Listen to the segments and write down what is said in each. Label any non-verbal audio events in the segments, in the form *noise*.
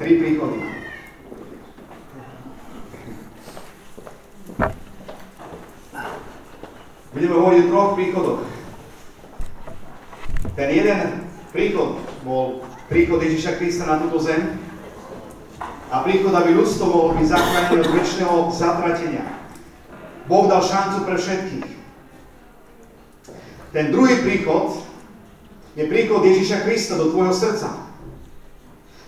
Tri príchody. Budeme hovoriť o troch príchodoch. Ten jeden príchod bol príchod Ježiša Krista na túto zem a príchod, aby ľudstvo mohlo byť zachránené od väčšného zatratenia. Boh dal šancu pre všetkých. Ten druhý príchod je príchod Ježiša Krista do tvojho srdca.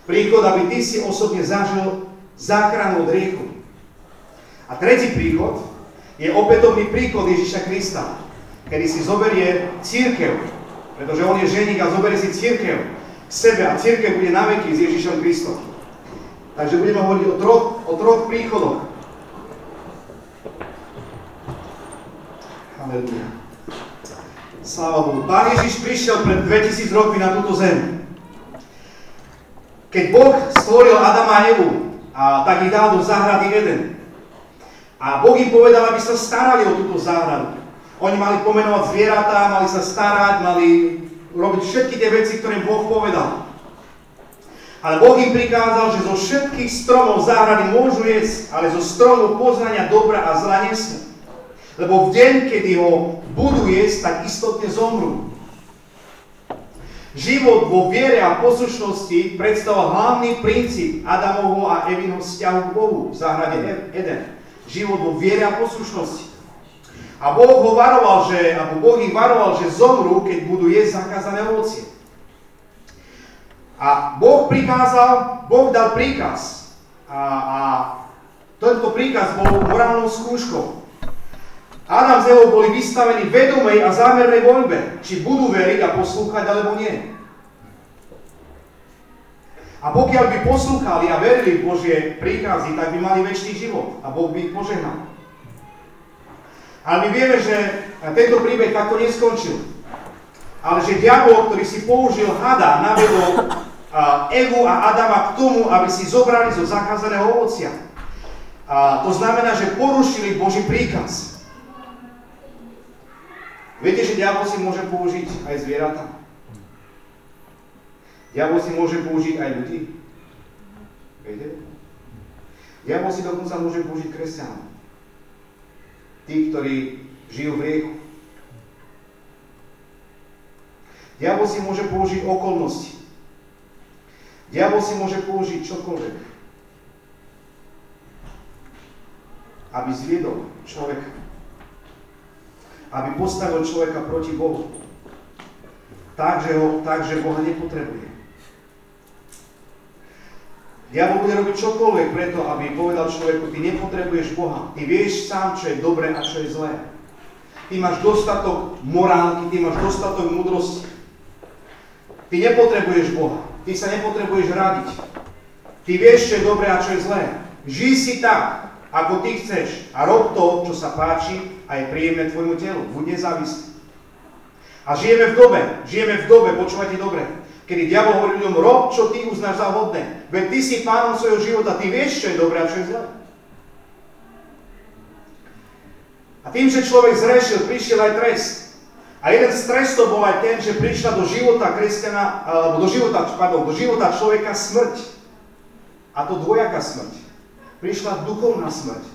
Príchod, aby ty si osobne zažil záchranu od riechu. A tretí príchod je opätovný príchod Ježiša Krista, kedy si zoberie církev, pretože on je ženík a zoberie si církev k sebe a církev bude na veky s Ježišom Kristom. Takže budeme hovoriť o troch, o troch príchodoch. Halleluja. Sláva Bohu. Pán Ježiš prišiel pred 2000 rokmi na túto zem. Keď Boh stvoril Adama a Evu, a tak ich dal do záhrady Eden. A Boh im povedal, aby sa starali o túto záhradu. Oni mali pomenovať zvieratá, mali sa starať, mali robiť všetky tie veci, ktoré Boh povedal. Ale Boh im prikázal, že zo všetkých stromov záhrady môžu jesť, ale zo stromu poznania dobra a zla nesmú. Lebo v deň, kedy ho budú jesť, tak istotne zomrú. Život vo viere a poslušnosti predstavoval hlavný princíp Adamovho a Evinho vzťahu k Bohu v záhrade Eden. Život vo viere a poslušnosti. A Boh ho varoval, že, alebo Boh ich varoval, že zomrú, keď budú jesť zakázané ovocie. A Boh prikázal, Boh dal príkaz. A, a tento príkaz bol morálnou skúškou. Adam z Evou boli vystavení vedomej a zámernej voľbe, či budú veriť a poslúchať, alebo nie. A pokiaľ by poslúchali a verili v Božie príkazy, tak by mali väčší život a Boh by ich požehnal. Ale my vieme, že tento príbeh takto neskončil. Ale že diabol, ktorý si použil hada, navedol Evu a Adama k tomu, aby si zobrali zo zakázaného ovocia. A to znamená, že porušili Boží príkaz. Viete, že diabol si môže použiť aj zvieratá? Diabol si môže použiť aj ľudí? Viete? Diabol si dokonca môže použiť kresťanov. Tí, ktorí žijú v riechu. Diabol si môže použiť okolnosti. Diabol si môže použiť čokoľvek, aby zviedol človeka. Aby postavil človeka proti Bohu. Takže, ho, takže Boha nepotrebuje. Diabol bude robiť čokoľvek preto, aby povedal človeku, ty nepotrebuješ Boha, ty vieš sám, čo je dobré a čo je zlé. Ty máš dostatok morálky, ty máš dostatok múdrosti. Ty nepotrebuješ Boha, ty sa nepotrebuješ radiť. Ty vieš, čo je dobré a čo je zlé. Žij si tak, ako ty chceš a rob to, čo sa páči a je príjemné tvojmu telu. Buď nezávislý. A žijeme v dobe, žijeme v dobe, počúvajte dobre, Kedy diabol hovorí ľuďom, rob, čo ty uznáš za hodné. Veď ty si pánom svojho života, ty vieš, čo je dobré a čo je zlé. A tým, že človek zrešil, prišiel aj trest. A jeden z trestov bol aj ten, že prišla do života kresťana, alebo do života, pardon, do života človeka smrť. A to dvojaká smrť. Prišla duchovná smrť.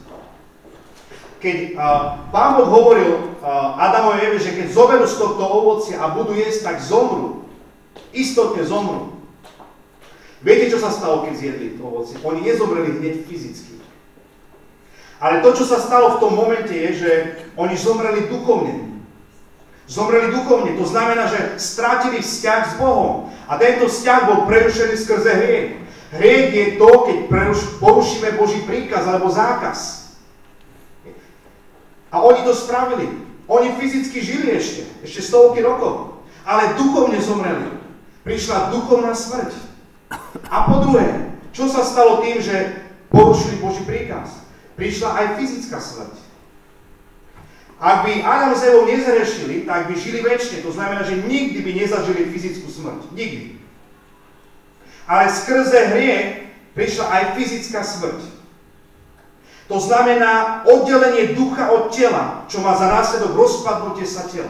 Keď Pán Boh hovoril Adamovi Eve, že keď zoberú z tohto ovocia a budú jesť, tak zomru. Istotne zomrú. Viete, čo sa stalo, keď zjedli to ovocie? Oni nezomreli hneď fyzicky. Ale to, čo sa stalo v tom momente, je, že oni zomreli duchovne. Zomreli duchovne. To znamená, že strátili vzťah s Bohom. A tento vzťah bol prerušený skrze hriech. Hriech je to, keď porušíme Boží príkaz alebo zákaz. A oni to spravili. Oni fyzicky žili ešte, ešte stovky rokov. Ale duchovne zomreli prišla duchovná smrť. A po druhé, čo sa stalo tým, že porušili Boží príkaz? Prišla aj fyzická smrť. Ak by Adam s Evou nezrešili, tak by žili väčšine. To znamená, že nikdy by nezažili fyzickú smrť. Nikdy. Ale skrze hriech prišla aj fyzická smrť. To znamená oddelenie ducha od tela, čo má za následok rozpadnutie sa tela.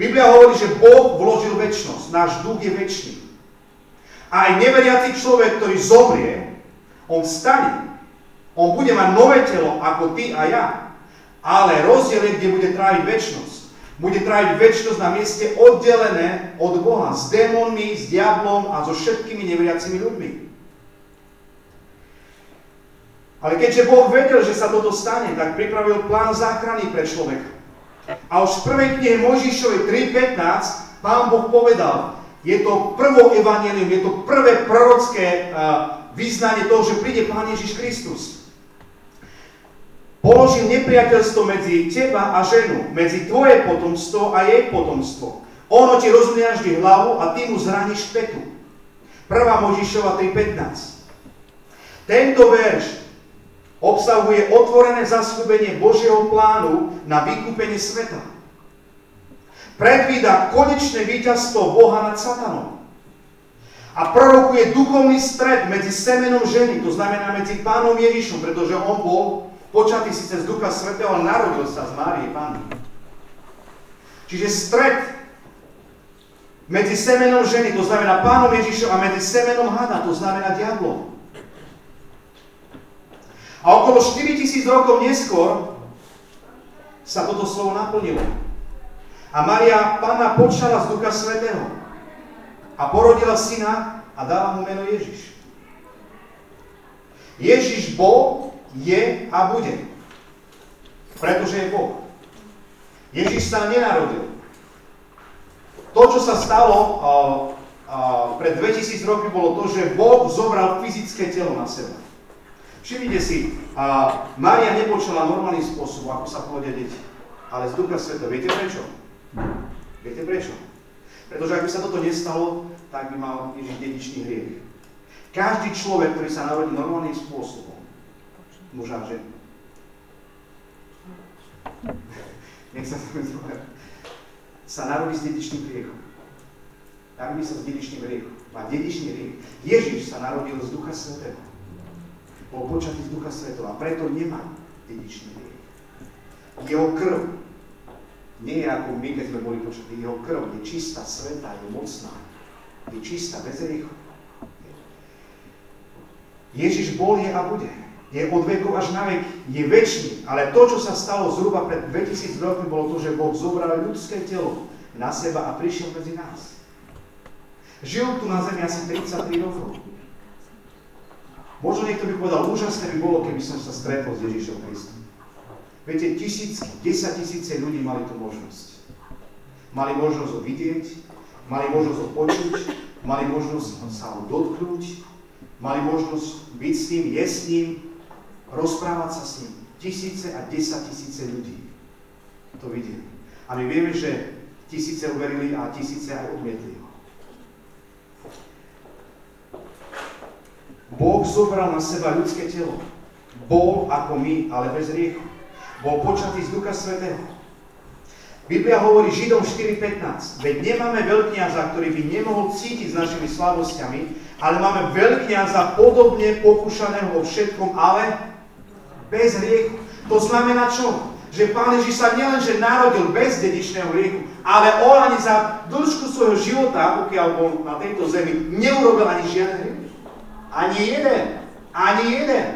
Biblia hovorí, že Boh vložil väčšnosť. Náš duch je väčší. A aj neveriaci človek, ktorý zomrie, on vstane. On bude mať nové telo ako ty a ja. Ale rozdiel je, kde bude tráviť väčšnosť. Bude tráviť väčšnosť na mieste oddelené od Boha. S démonmi, s diablom a so všetkými neveriacimi ľuďmi. Ale keďže Boh vedel, že sa toto stane, tak pripravil plán záchrany pre človeka. A už v prvej knihe Mojžišovej 3.15 Pán Boh povedal, je to prvo evanelium, je to prvé prorocké uh, vyznanie toho, že príde Pán Ježiš Kristus. Položil nepriateľstvo medzi teba a ženu, medzi tvoje potomstvo a jej potomstvo. Ono ti rozumie vždy hlavu a ty mu zraníš petu. 1. Možišova 3.15. Tento verš obsahuje otvorené zaslúbenie Božieho plánu na vykúpenie sveta. Predvída konečné víťazstvo Boha nad Satanom. A prorokuje duchovný stred medzi semenom ženy, to znamená medzi pánom Ježišom, pretože on bol počatý síce z Ducha Svetého, ale narodil sa z Márie Pány. Čiže stred medzi semenom ženy, to znamená pánom Ježišom, a medzi semenom hada, to znamená diablom. A okolo 4000 rokov neskôr sa toto slovo naplnilo. A Maria, Pána, počala z Ducha Svetého a porodila syna a dala mu meno Ježiš. Ježiš bol, je a bude. Pretože je Boh. Ježiš sa nenarodil. To, čo sa stalo uh, uh, pred 2000 roky, bolo to, že Boh zobral fyzické telo na seba. Všimnite si, a Mária nepočala normálnym spôsobom, ako sa povedia deti, ale z Ducha Sveta. Viete prečo? Viete prečo? Pretože ak by sa toto nestalo, tak by mal Ježiš dedičný hriech. Každý človek, ktorý sa narodí normálnym spôsobom, muž a žena, nech sa to sa narodí s dedičným hriechom. Narodí sa s dedičným hriechom. Má dedičný hriech. Ježiš sa narodil z Ducha Svetého bol počatý z Ducha Svetova a preto nemá dedičný hriech. Jeho krv nie je ako my, keď sme boli počatí. Jeho krv je čistá, svetá, je mocná. Je čistá, bez hriechu. Ježiš bol, je a bude. Je od vekov až na vek. Je väčší. Ale to, čo sa stalo zhruba pred 2000 rokmi, bolo to, že Boh zobral ľudské telo na seba a prišiel medzi nás. Žil tu na zemi asi 33 rokov. Možno niekto by povedal, úžasné by bolo, keby som sa stretol s Ježišom Kristom. Viete, tisícky, desať tisíce ľudí mali tú možnosť. Mali možnosť ho vidieť, mali možnosť ho počuť, mali možnosť sa ho dotknúť, mali možnosť byť s ním, jesť s ním, rozprávať sa s ním. Tisíce a desať tisíce ľudí to videli. A my vieme, že tisíce uverili a tisíce aj odmietli ho. Boh zobral na seba ľudské telo. Bol ako my, ale bez riechu. Bol počatý z Ducha Svetého. Biblia hovorí Židom 4.15. Veď nemáme veľkňaza, ktorý by nemohol cítiť s našimi slabosťami, ale máme veľkňaza podobne pokúšaného vo všetkom, ale bez hriechu. To znamená čo? Že Pán Ježiš sa nielenže narodil bez dedičného hriechu, ale on ani za dĺžku svojho života, pokiaľ bol na tejto zemi, neurobil ani žiaden hriech. Ani jeden. Ani jeden.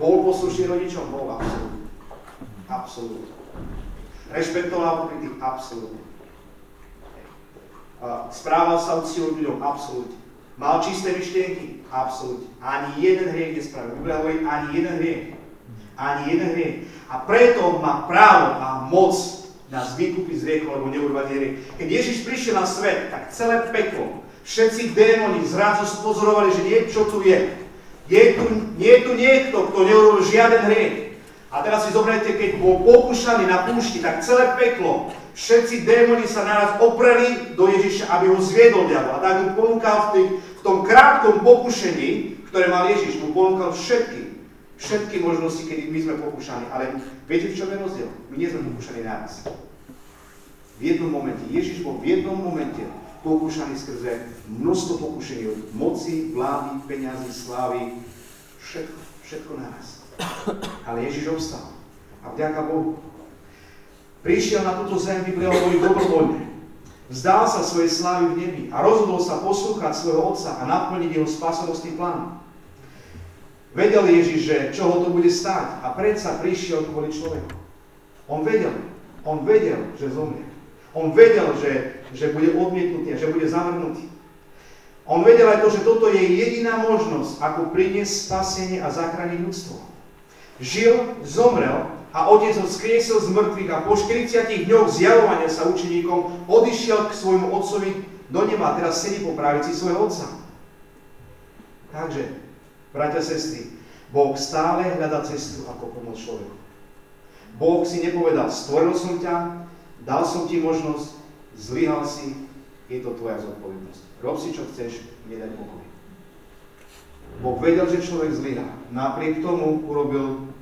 Bol poslušný rodičom? Bol absolútne. Absolútne. Rešpektoval tých? Absolútne. Správal sa úctivo ľuďom? Absolútne. Mal čisté myšlienky? Absolútne. Ani jeden hriech nespravil. Biblia hovorí ani jeden hriech. Ani jeden hriech. A preto má právo a moc nás vykúpiť z hriechu, lebo neurvať hriech. Keď Ježiš prišiel na svet, tak celé peklo Všetci démoni zrazu spozorovali, že niečo tu je. Je tu, je tu niekto, kto neurobil žiaden hriech. A teraz si zoberte, keď bol pokúšaný na púšti, tak celé peklo, všetci démoni sa naraz opreli do Ježiša, aby ho zviedol diabol. A tak mu ponúkal v, tých, v tom krátkom pokušení, ktoré mal Ježiš, mu ponúkal všetky, všetky možnosti, kedy my sme pokúšaní. Ale viete, v čom je rozdiel? My nie sme pokúšaní naraz. V jednom momente. Ježiš bol v jednom momente pokúšaní skrze množstvo pokušení od moci, vlády, peňazí, slávy, všetko, všetko naraz. Ale Ježiš obstal. A vďaka Bohu. Prišiel na túto zem, Biblia hovorí dobrovoľne. Vzdal sa svojej slávy v nebi a rozhodol sa poslúchať svojho otca a naplniť jeho spásobnostný plán. Vedel Ježiš, že čo ho to bude stáť a predsa prišiel kvôli človeku. On vedel, on vedel, že zomrie. On vedel, že, že bude odmietnutý a že bude zavrnutý. On vedel aj to, že toto je jediná možnosť, ako priniesť spasenie a zachrániť ľudstvo. Žil, zomrel a otec ho skriesil z mŕtvych a po 40 dňoch zjavovania sa učeníkom odišiel k svojmu otcovi do neba a teraz sedí po pravici svojho otca. Takže, bratia sestry, Boh stále hľadá cestu, ako pomôcť človeku. Boh si nepovedal, stvoril som ťa, dal som ti možnosť, zlyhal si, je to tvoja zodpovednosť. Rob si, čo chceš, nedaj pokoj. Boh vedel, že človek zlyhá. Napriek tomu urobil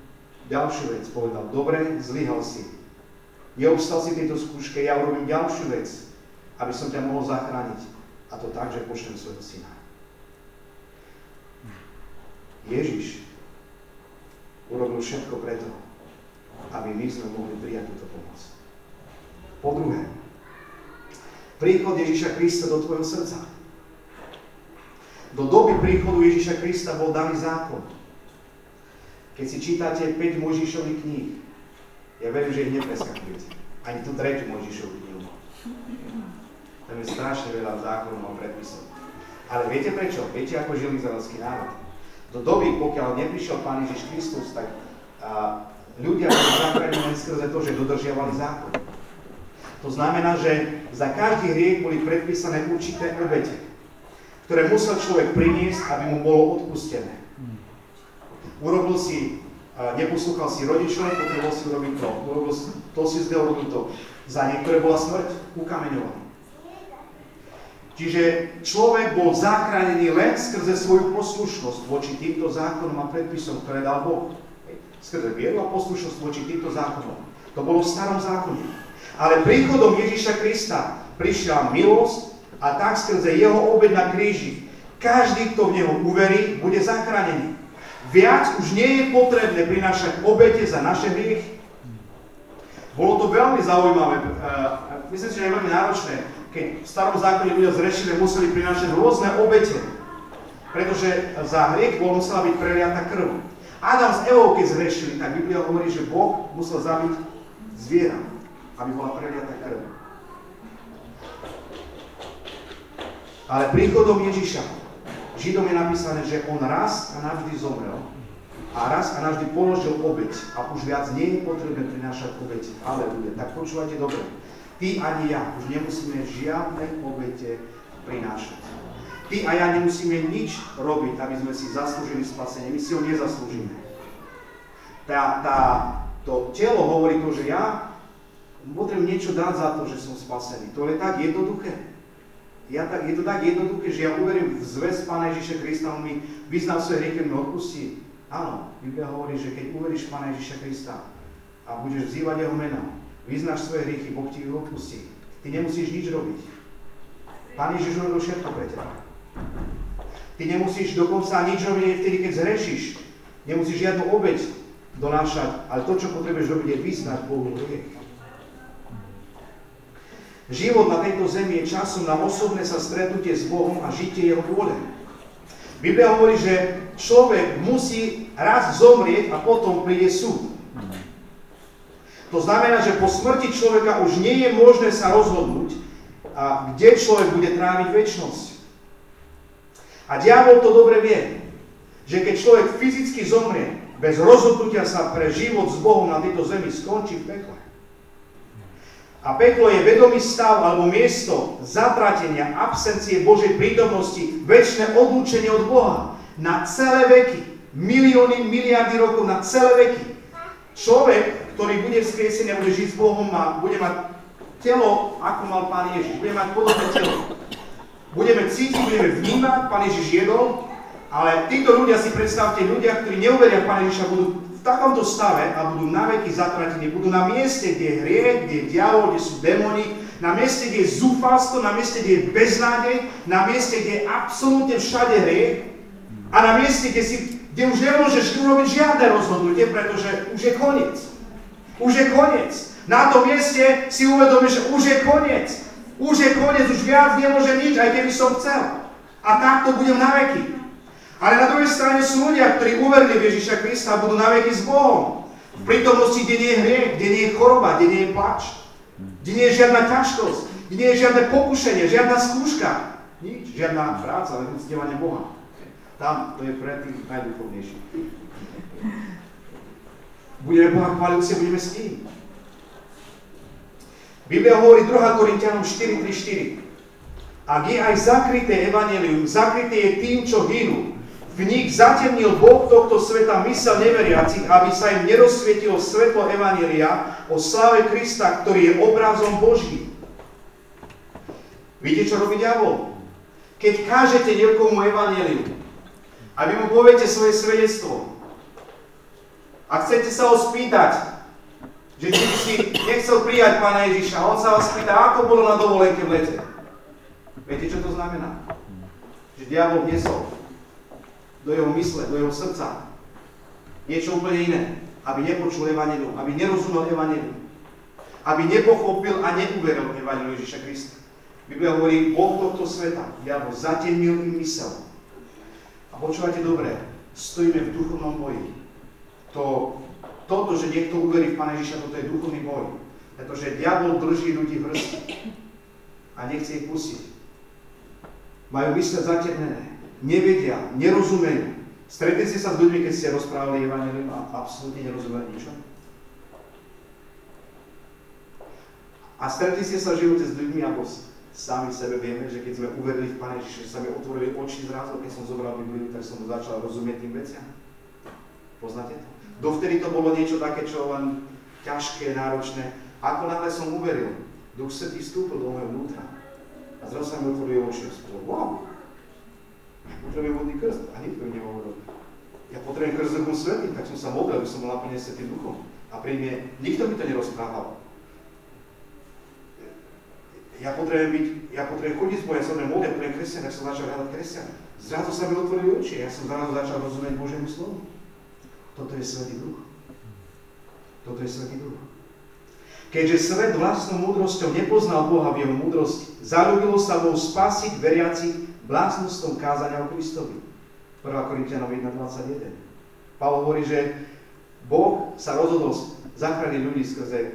ďalšiu vec. Povedal, dobre, zlyhal si. Neobstal si tejto skúške, ja urobím ďalšiu vec, aby som ťa mohol zachrániť. A to tak, že pošlem svojho syna. Ježiš urobil všetko preto, aby my sme mohli prijať túto pomoc. Po druhé, príchod Ježiša Krista do tvojho srdca. Do doby príchodu Ježiša Krista bol daný zákon. Keď si čítate 5 Mojžišových kníh, ja verím, že ich nepreskakujete. Ani tú tretiu Mojžišovú knihu. Tam je strašne veľa zákonov a predpisov. Ale viete prečo? Viete, ako žil izraelský národ? Do doby, pokiaľ neprišiel Pán Ježiš Kristus, tak a, ľudia boli zachránení skrze to, že dodržiavali zákon. To znamená, že za každý hriech boli predpísané určité obete, ktoré musel človek priniesť, aby mu bolo odpustené urobil si, neposlúchal si rodičov, potreboval si urobiť to, urobil si, to si zde urobil to. Za niektoré bola smrť ukameňovaný. Čiže človek bol zachránený len skrze svoju poslušnosť voči týmto zákonom a predpisom, ktoré dal Boh. Skrze vieru a poslušnosť voči týmto zákonom. To bolo v starom zákone. Ale príchodom Ježíša Krista prišla milosť a tak skrze jeho obed na kríži každý, kto v neho uverí, bude zachránený. Viac už nie je potrebné prinášať obete za naše hriechy. Bolo to veľmi zaujímavé, uh, myslím si, že je veľmi náročné, keď v starom zákone ľudia zrešili, museli prinášať rôzne obete, pretože za hriech bol musela byť preliata krv. Adam s Evou, keď zrešili, tak Biblia hovorí, že Boh musel zabiť zviera, aby bola preliata krv. Ale príchodom Ježiša Židom je napísané, že on raz a navždy zomrel a raz a navždy položil obeď a už viac nie je potrebné prinášať obeď. Aleluja. Tak počúvajte dobre. Ty ani ja už nemusíme žiadne obete prinášať. Ty a ja nemusíme nič robiť, aby sme si zaslúžili spasenie. My si ho nezaslúžime. Tá, tá, to telo hovorí to, že ja potrebujem niečo dať za to, že som spasený. To je tak jednoduché ja tak, je to tak jednoduché, že ja uverím v zväz Pána Ježiša Krista, on mi vyznal svoje hriechy, mi odpustí. Áno, Biblia hovorí, že keď uveríš Pána Ježiša Krista a budeš vzývať jeho meno, vyznáš svoje hriechy, Boh ti ich odpustí. Ty nemusíš nič robiť. Pán Ježiš urobil všetko pre teba. Ty nemusíš dokonca nič robiť vtedy, keď zhrešíš. Nemusíš žiadnu obeď donášať, ale to, čo potrebuješ robiť, je vyznať Bohu hriech. Život na tejto zemi je časom na osobné sa stretnutie s Bohom a žitie Jeho vôle. Biblia hovorí, že človek musí raz zomrieť a potom príde súd. To znamená, že po smrti človeka už nie je možné sa rozhodnúť, a kde človek bude tráviť väčnosť. A diabol to dobre vie, že keď človek fyzicky zomrie, bez rozhodnutia sa pre život s Bohom na tejto zemi skončí v pekle. A peklo je vedomý stav alebo miesto zatratenia, absencie Božej prítomnosti, väčšie odlúčenie od Boha na celé veky. Milióny, miliardy rokov na celé veky. Človek, ktorý bude vzkriesený a bude žiť s Bohom a bude mať telo, ako mal Pán Ježiš. Bude mať podobné telo. Budeme cítiť, budeme vnímať, Pán Ježiš jedol, ale títo ľudia si predstavte, ľudia, ktorí neuveria v Pána Ježiša, budú v takomto stave a budú na veky zatratení, budú na mieste, kde je hriech, kde je diavol, kde sú démoni, na mieste, kde je zúfalstvo, na mieste, kde je beznádej, na mieste, kde je absolútne všade hriech a na mieste, kde, si, kde už nemôžeš urobiť žiadne rozhodnutie, pretože už je koniec. Už je koniec. Na tom mieste si uvedomíš, že už je koniec. Už je koniec, už viac nemôžem nič, aj keby som chcel. A takto budem na veky. Ale na druhej strane sú ľudia, ktorí uverili v Ježiša Krista a budú na veky s Bohom. V prítomnosti, kde nie je hriech, kde nie je choroba, kde nie je plač, kde nie je žiadna ťažkosť, kde nie je žiadne pokušenie, žiadna skúška. Nič, žiadna práca, ale uctievanie Boha. Tam to je pre tých najduchovnejších. Budeme Boha chváliť, budeme s ním. Biblia hovorí 2 Korintianom 4.3.4. Ak je aj zakryté evanelium, zakryté je tým, čo hynú, v nich zatemnil Boh tohto sveta mysel neveriacich, aby sa im nerozsvietilo svetlo Evanelia o sláve Krista, ktorý je obrazom Boží. Vidíte, čo robí diabol? Keď kážete niekomu Evangelium a vy mu poviete svoje svedectvo a chcete sa ho spýtať, že či si nechcel prijať Pána Ježiša. On sa vás pýta, ako bolo na dovolenke v lete. Viete, čo to znamená? Že diabol vnesol do jeho mysle, do jeho srdca niečo úplne iné. Aby nepočul Evangelium, aby nerozumel Evangelium. Aby nepochopil a neuveril Evangelium Ježiša Krista. Biblia hovorí, Boh tohto sveta, diabol zatemnil im mysel. A počúvate dobre, stojíme v duchovnom boji. To toto, že niekto uverí v Pane Ježiša, toto je duchovný boj. Pretože diabol drží ľudí v a nechce ich pustiť. Majú mysle zatemnené, nevedia, nerozumejú. Stretli ste sa s ľuďmi, keď ste rozprávali Evangelium a absolútne nerozumeli ničo? A stretli ste sa v živote s ľuďmi, ako sami sebe vieme, že keď sme uverili v Pane Ježiša, že sa mi otvorili oči zrazu, keď som zobral Bibliu, tak som začal rozumieť tým veciam. Poznáte to? Dovtedy to bolo niečo také, čo len ťažké, náročné. Ako náhle som uveril, Duch Svetý vstúpil do môjho vnútra. A zrazu sa mi otvorili oči a spolu, wow, potrebujem vodný krst. A nikto mi nehovoril. Ja potrebujem krst Duchom Svetým, tak som sa modlil, som bol naplnený Svetým Duchom. A pri mne nikto mi to nerozprával. Ja potrebujem byť, ja potrebujem chodiť s Bohem, ja som modlil, potrebujem kresťan, tak som začal hľadať kresťan. Zrazu sa mi otvorili oči, ja som zrazu začal rozumieť Božiemu slovu. Toto je Svetý Duch. Toto je Svetý Duch. Keďže svet vlastnou múdrosťou nepoznal Boha v jeho múdrosti, zalúbilo sa bol spasiť veriacich vlastnostnom kázania o Kristovi. 1. Korintianov 1.21. Pavol hovorí, že Boh sa rozhodol zachrániť ľudí skrze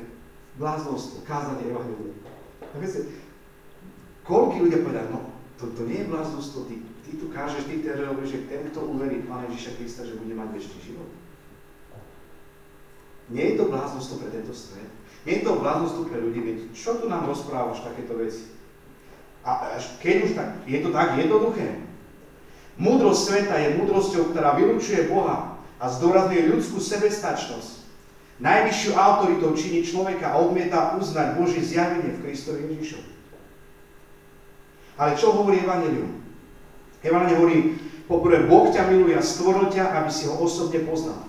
bláznostvo, kázanie Evangelia. A viete, koľko ľudia povedali, no to, to nie je bláznostvo, ty, ty tu kážeš, ty teda hovoríš, že ten, kto uverí Pána Ježiša Krista, že bude mať väčší život. Nie je to bláznostvo pre tento svet. Nie je to bláznostvo pre ľudí, veď čo tu nám rozprávaš takéto veci? A keď už tak, je to tak jednoduché. Múdrosť sveta je múdrosťou, ktorá vylúčuje Boha a zdôrazňuje ľudskú sebestačnosť. Najvyššiu autoritou činí človeka a odmieta uznať Božie zjavenie v Kristovi Ježišovi. Ale čo hovorí Evangelium? Evangelium hovorí, poprvé, Boh ťa miluje a stvoril ťa, aby si ho osobne poznal.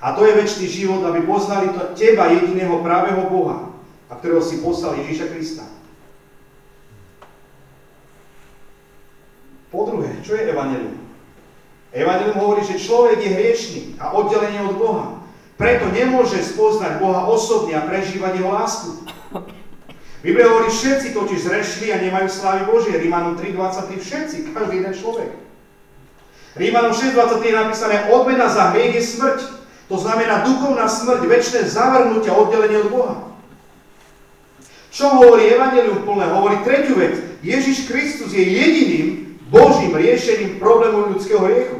A to je väčší život, aby poznali to teba, jediného pravého Boha, a ktorého si poslal Ježíša Krista. Po druhé, čo je Evangelium? Evangelium hovorí, že človek je hriešný a oddelený od Boha. Preto nemôže spoznať Boha osobne a prežívať jeho lásku. Biblia hovorí, všetci totiž zrešili a nemajú slávy Božie. Rímanom 3.23, všetci, každý jeden človek. Rímanom 6.23 je napísané, odmena za hriech je smrť. To znamená duchovná smrť, väčšie zavrnutie a oddelenie od Boha. Čo hovorí Evangelium plné? Hovorí tretiu vec. Ježiš Kristus je jediným Božím riešením problému ľudského hriechu.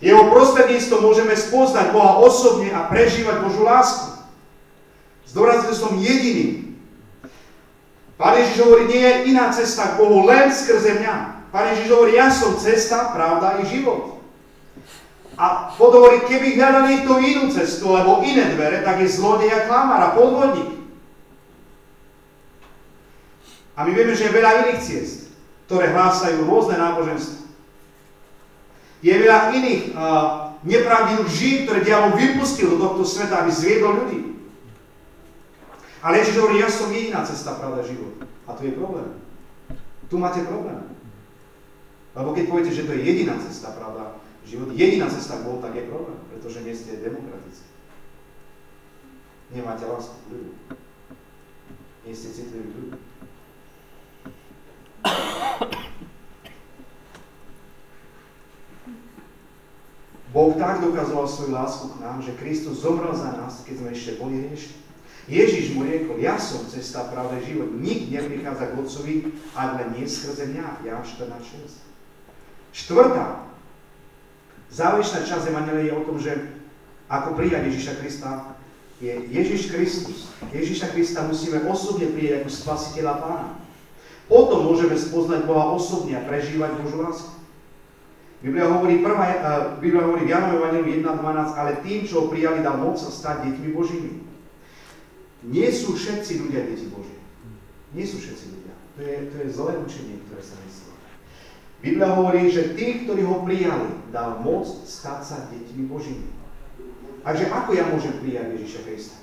Jeho prostredníctvom môžeme spoznať Boha osobne a prežívať Božú lásku. Zdôrazil som jediný. Pán Ježiš hovorí, nie je iná cesta k Bohu, len skrze mňa. Pán Ježiš hovorí, ja som cesta, pravda i život. A potom hovorí, keby hľadal niekto inú cestu, alebo iné dvere, tak je zlodej a klamár a podvodník. A my vieme, že je veľa iných ciest, ktoré hlásajú rôzne náboženstvo. Je veľa iných uh, nepravdivých ží, ktoré diabol vypustil do tohto sveta, aby zviedol ľudí. Ale Ježiš hovorí, ja som jediná cesta, pravda, život. A tu je problém. Tu máte problém. Lebo keď poviete, že to je jediná cesta, pravda, život, jediná cesta k Bohu, tak je problém, pretože nie ste demokratickí. Nemáte lásku k ľuďom. Nie ste citliví ľudia. Boh tak dokazoval svoju lásku k nám, že Kristus zomrel za nás, keď sme ešte boli hriešni. Ježiš mu riekol, ja som cesta, pravda, život. Nik neprichádza k Otcovi, ak len nie skrze mňa. Ja 14.6. Štvrtá. Záverečná časť Evangelia je o tom, že ako prijať Ježiša Krista, je Ježiš Kristus. Ježiša Krista musíme osobne prijať ako spasiteľa pána. Potom môžeme spoznať Boha osobne a prežívať Božú lásku. Biblia hovorí, prvá, uh, Biblia hovorí v Janovom Evangeliu 1.12, ale tým, čo ho prijali, dal moc sa stať deťmi Božími. Nie sú všetci ľudia deti Božie. Nie sú všetci ľudia. To je, to je zlé učenie, ktoré sa myslí. Biblia hovorí, že tí, ktorí ho prijali, dal moc stať sa deťmi Božími. Takže ako ja môžem prijať Ježiša Krista?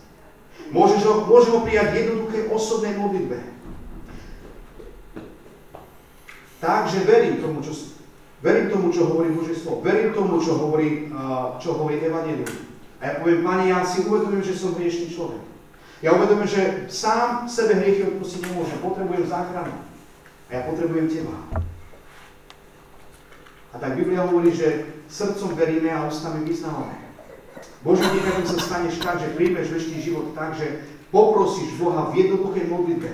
Môžeš ho, môžem ho prijať v jednoduché osobnej modlitbe. Takže verím tomu, čo, verím tomu, čo hovorí Božie slovo. Verím tomu, čo hovorí, čo hovorí Evangelium. A ja poviem, Pane, ja si uvedomujem, že som hriešný človek. Ja uvedomujem, že sám sebe hriechy odpustiť nemôžem. Potrebujem záchranu. A ja potrebujem Teba. A tak Biblia hovorí, že srdcom veríme a ústami vyznávame. Bože, keď sa staneš tak, že príjmeš väčší život tak, že poprosíš Boha v jednoduchej modlitbe,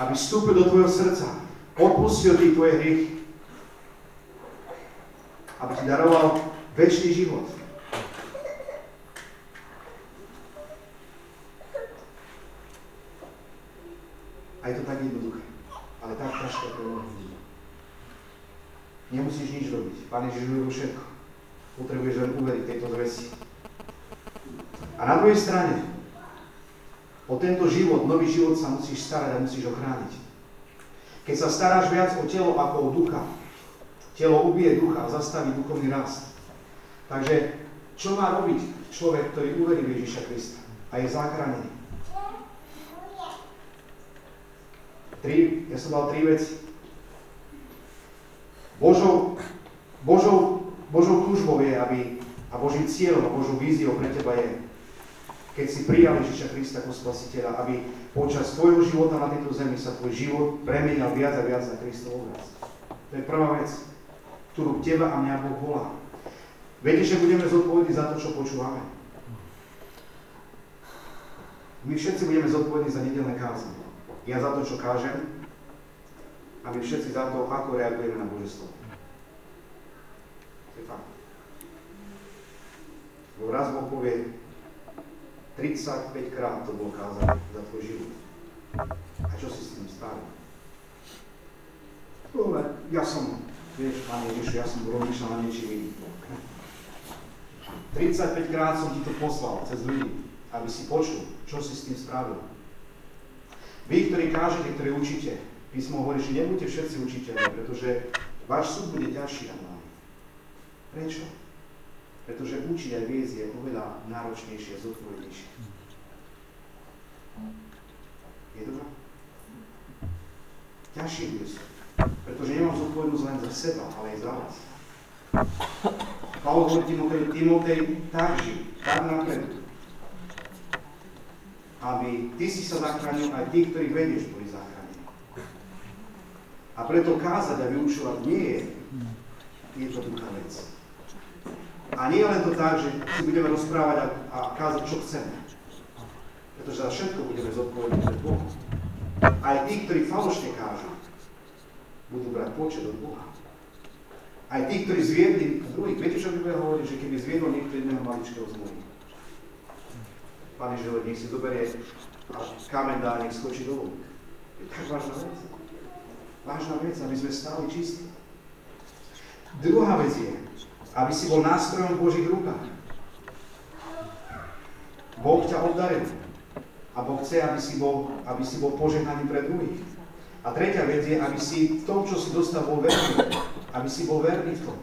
aby vstúpil do tvojho srdca, odpustil ti tvoje hriechy, aby ti daroval väčší život. A je to tak jednoduché, ale tak ťažké pre ľudí. Nemusíš nič robiť. Pán Ježiš urobil všetko. Potrebuješ len uveriť tejto zvesi. A na druhej strane, o tento život, nový život sa musíš starať a musíš ho chrániť. Keď sa staráš viac o telo ako o ducha, telo ubije ducha a zastaví duchovný rast. Takže čo má robiť človek, ktorý uverí v Ježiša Krista a je zachránený? Tri, ja som dal tri veci. Božou, Božou, Božou túžbou je, aby, a Božím cieľom a Božou víziou pre teba je, keď si prijal Ježiša Krista ako spasiteľa, aby počas tvojho života na tejto zemi sa tvoj život premenil viac a viac na Kristov obraz. To je prvá vec, ktorú teba a mňa Boh volá. Viete, že budeme zodpovední za to, čo počúvame. My všetci budeme zodpovední za nedelné kázne ja za to, čo kážem, a my všetci za to, ako reagujeme na Bože slovo. To je fakt. Lebo raz Boh povie, 35 krát to bolo kázané za tvoj život. A čo si s tým spravil? No, ja som, vieš, Pane Ježišu, ja som rozmýšľal na niečím iným. 35 krát som ti to poslal cez ľudí, aby si počul, čo si s tým spravil. Vy, ktorí kážete, ktorí učíte, písmo hovorí, že nebuďte všetci učiteľi, pretože váš súd bude ťažší nad vami. Prečo? Pretože učiť aj viesť je oveľa náročnejšie a zodpovednejšie. Je to tak? Ťažšie súd. Pretože nemám zodpovednosť len za seba, ale aj za vás. Pavol hovorí Timotej, Timotej, tak ži, tak napredu, aby ty si sa zachránil, aj tí, ktorí vedieš, boli zachránení. A preto kázať a vyučovať nie je jednoduchá vec. A nie len to tak, že si budeme rozprávať a, a kázať, čo chceme. Pretože za všetko budeme zodpovední pred Bohom. Aj tí, ktorí falošne kážu, budú brať počet od Boha. Aj tí, ktorí zviedli druhých. Viete, čo Biblia hovorí, že keby zviedol niekto jedného maličkého z mojich, Pán Ježiš nech si doberie a kamen dá, nech skočí dolu. Je tak vážna vec. Vážna vec, aby sme stáli čistí. Druhá vec je, aby si bol nástrojom v Božích rukách. Boh ťa obdaril. A Boh chce, aby si bol, aby si bol požehnaný pre druhých. A tretia vec je, aby si v tom, čo si dostal, bol verný. Aby si bol verný v tom.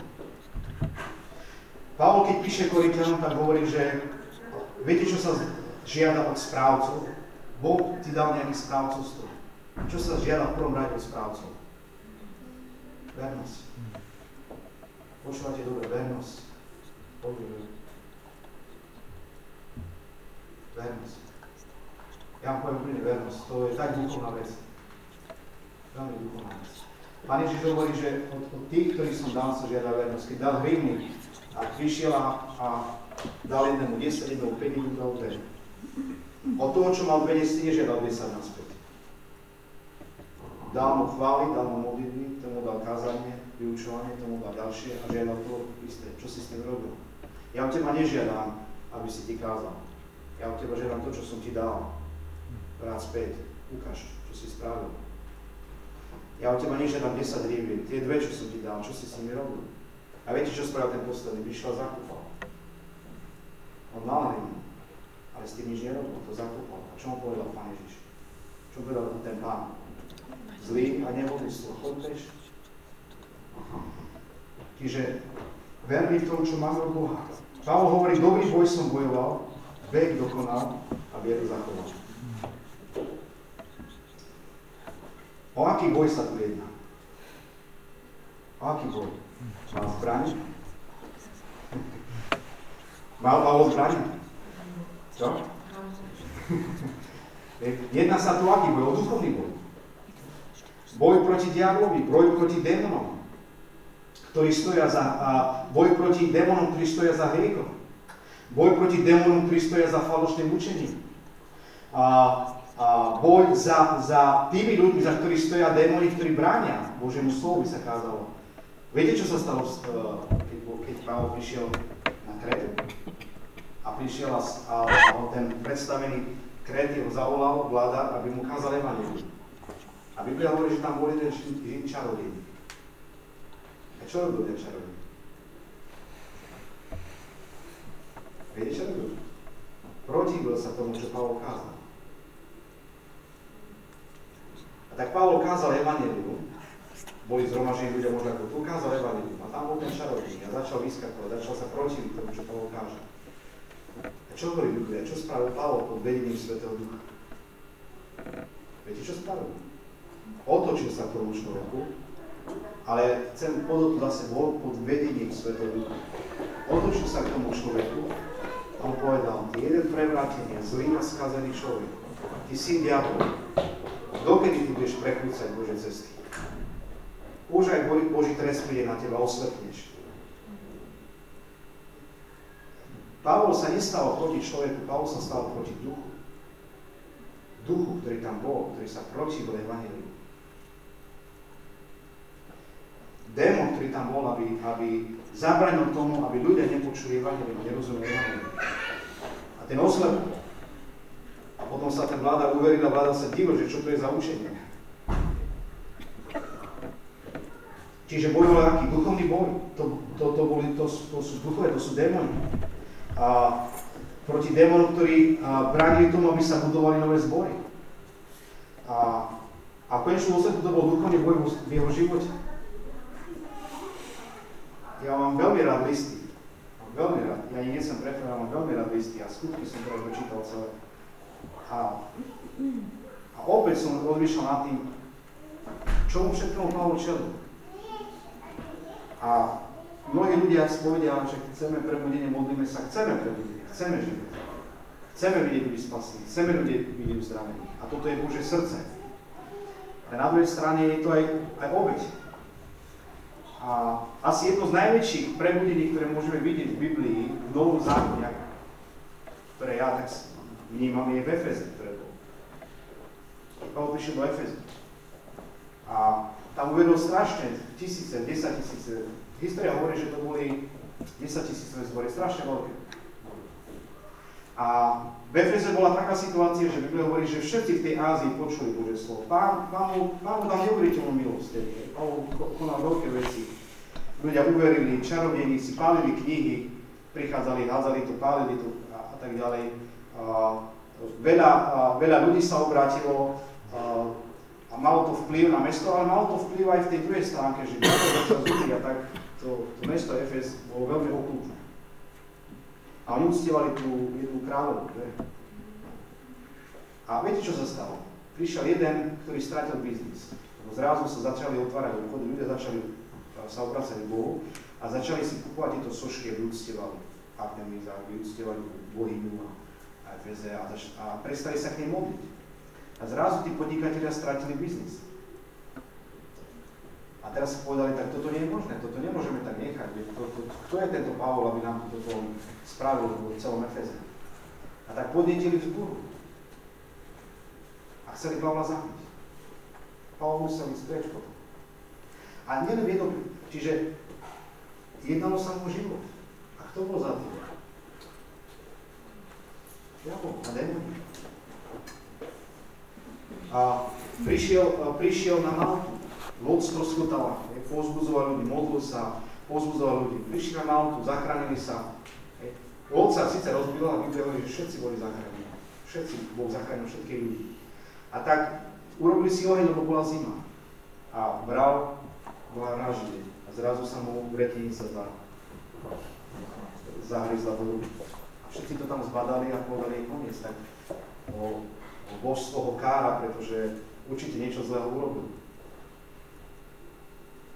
Pavol, keď píše Korintianom, tak hovorí, že viete, čo sa žiada od správcov. Boh ti dal nejaký správcovstvo. Čo sa žiada v prvom rade od správcov? Vernosť. Počúvate dobre, vernosť. Poviem. Vernosť. Ja vám poviem úplne vernosť, to je tak duchovná vec. Veľmi duchovná vec. Pán Ježiš hovorí, že od, od tých, ktorých som dal, sa žiada vernosť. Keď dal hrivny a prišiel a, a dal jednému 10, jednému 5, jednému dal 5. Od toho, čo mal 50, nežiadal 10 naspäť. Dal mu chváli, dal mu modlitby, tomu dal kázanie, vyučovanie, tomu dal ďalšie a žiadal to isté. Čo si s tým robil? Ja od teba nežiadam, aby si ti kázal. Ja od teba žiadam to, čo som ti dal. Vrát späť. Ukáž, čo si spravil. Ja od teba nežiadam 10 rivien, tie dve, čo som ti dal, čo si s nimi robil. A viete, čo spravil ten posledný? Vyšiel a zakúpal. On mal hrivnu, ale s tým nič nerobil, to zakúpal. A čo mu povedal Pán Ježiš? Čo povedal ten Pán? Zlý a nehodlý chod bež. Čiže verný v tom, čo máme od Boha. Pavol hovorí, dobrý boj som bojoval, beh dokonal a vieru zachoval. O aký boj sa tu jedná? O aký boj? Mal zbraň? Mal Pavol zbraň? Čo? *laughs* Jedná sa tu aký boj? O duchovný boj. Boj proti diablovi, boj proti démonom, ktorí stoja za, a boj proti démonom, ktorí stoja za hriechom. Boj proti démonom, ktorí stoja za falošným učením. A a boj za, za tými ľuďmi, za ktorí stoja démoni, ktorí bránia Božiemu slovu, sa kázalo. Viete, čo sa stalo, e, keď, keď Pavol prišiel na Kretu? A prišiel a, a, a ten predstavený Krety ho zavolal, vláda, aby mu kázal Evangelium. A Biblia hovorí, že tam bol jeden čarodejník. A čo robil ten čarodejník? Viete, čo robil? Protivil sa tomu, čo Pavol kázal. A tak Pavol kázal Evangelium, boli zhromažení ľudia možno ako tu, kázal Evangelium a tam bol ten čarovník a začal vyskakovať, začal sa protiviť tomu, čo Pavol káže. A čo hovorí Biblia? Čo spravil Pavol pod vedením Svetého Ducha? Viete, čo spravil? Otočil sa k tomu človeku, ale chcem podotknúť zase bol pod vedením Svetého Ducha. Otočil sa k tomu človeku a on povedal, ty jeden prevrátený, zlý a skazený človek, ty si diabol, Dokedy ty budeš prekrúcať Bože cesty? Už aj Boží trest príde na teba, oslepneš. Pavol sa nestal proti človeku, Pavol sa stal proti duchu. Duchu, ktorý tam bol, ktorý sa protivil Evangeliu. Démon, ktorý tam bol, aby, aby zabranil tomu, aby ľudia nepočuli Evangelium, nerozumeli. A ten oslepol potom sa ten vláda uverila, vláda sa divil, že čo to je za učenie. Čiže bol aký? Duchovný boj. To, to, to, boli, to, to sú duchové, to sú démoni. A proti démonom, ktorí bránili tomu, aby sa budovali nové zbory. A, a v konečnom to bol duchovný boj v jeho živote. Ja mám veľmi rád listy. Mám veľmi rád. Ja nie som ja mám veľmi rád listy a skutky som teraz dočítal celé. A, a opäť som rozmýšľal nad tým, čo mu všetkému Pavol čelil. A mnohí ľudia povedia, že chceme prebudenie, modlíme sa, chceme prebudenie, chceme žiť. Chceme vidieť ľudí spasení, chceme ľudí vidieť uzdravení. A toto je Bože srdce. Ale na druhej strane je to aj, aj obeď. A asi jedno z najväčších prebudení, ktoré môžeme vidieť v Biblii, v Novom zákone, ktoré ja tak vnímam, je v Efeze, ktoré bol. Pavol prišiel do Efeze. A tam uvedol strašne tisíce, desať tisíce. História hovorí, že to boli 10 tisícové zbory, strašne veľké. A v Efeze bola taká situácia, že Biblia hovorí, že všetci v tej Ázii počuli Bože slovo. Pán, pán, mu, pán mu dal neuveriteľnú milosť, konal veľké veci. Ľudia uverili, čarodejníci, pálili knihy, prichádzali, hádzali to, pálili to a, a tak ďalej. Veľa, veľa ľudí sa obrátilo a malo to vplyv na mesto, ale malo to vplyv aj v tej druhej stránke, že keď a tak to, to mesto Efes bolo veľmi okultné. A oni uctievali tú jednu kráľovú. A viete, čo sa stalo? Prišiel jeden, ktorý stratil biznis. Zrazu sa začali otvárať obchody, ľudia začali sa obracať k Bohu a začali si kupovať tieto sošky, aby uctievali Artemisa, aby uctievali bohyňu a Efeze a, a prestali sa k nej modliť. A zrazu tí podnikatelia stratili biznis. A teraz sa povedali, tak toto nie je možné, toto nemôžeme tak nechať. To, to, kto je tento Pavol, aby nám toto spravil v celom Efeze? A tak podnetili vzburu. A chceli Pavla zabiť. Pavol musel ísť preč potom. A nielen v jednom, čiže jednalo sa mu život. A kto bol za tým? Diabol a démoni. A prišiel, prišiel na Maltu. Loď stroskotala, pozbudzoval ľudí, modlil sa, pozbudzoval ľudí. Prišli na Maltu, zachránili sa. Loď sa síce rozbila, a Biblia že všetci boli zachránení. Všetci, Boh zachránil všetkých ľudí. A tak urobili si oheň, lebo bola zima. A bral, bola ražide. A zrazu sa mu vretínica za, zahryzla do ruky. A všetci to tam zbadali a povedali, koniec, tak o, o bož toho kára, pretože určite niečo zlého urobil.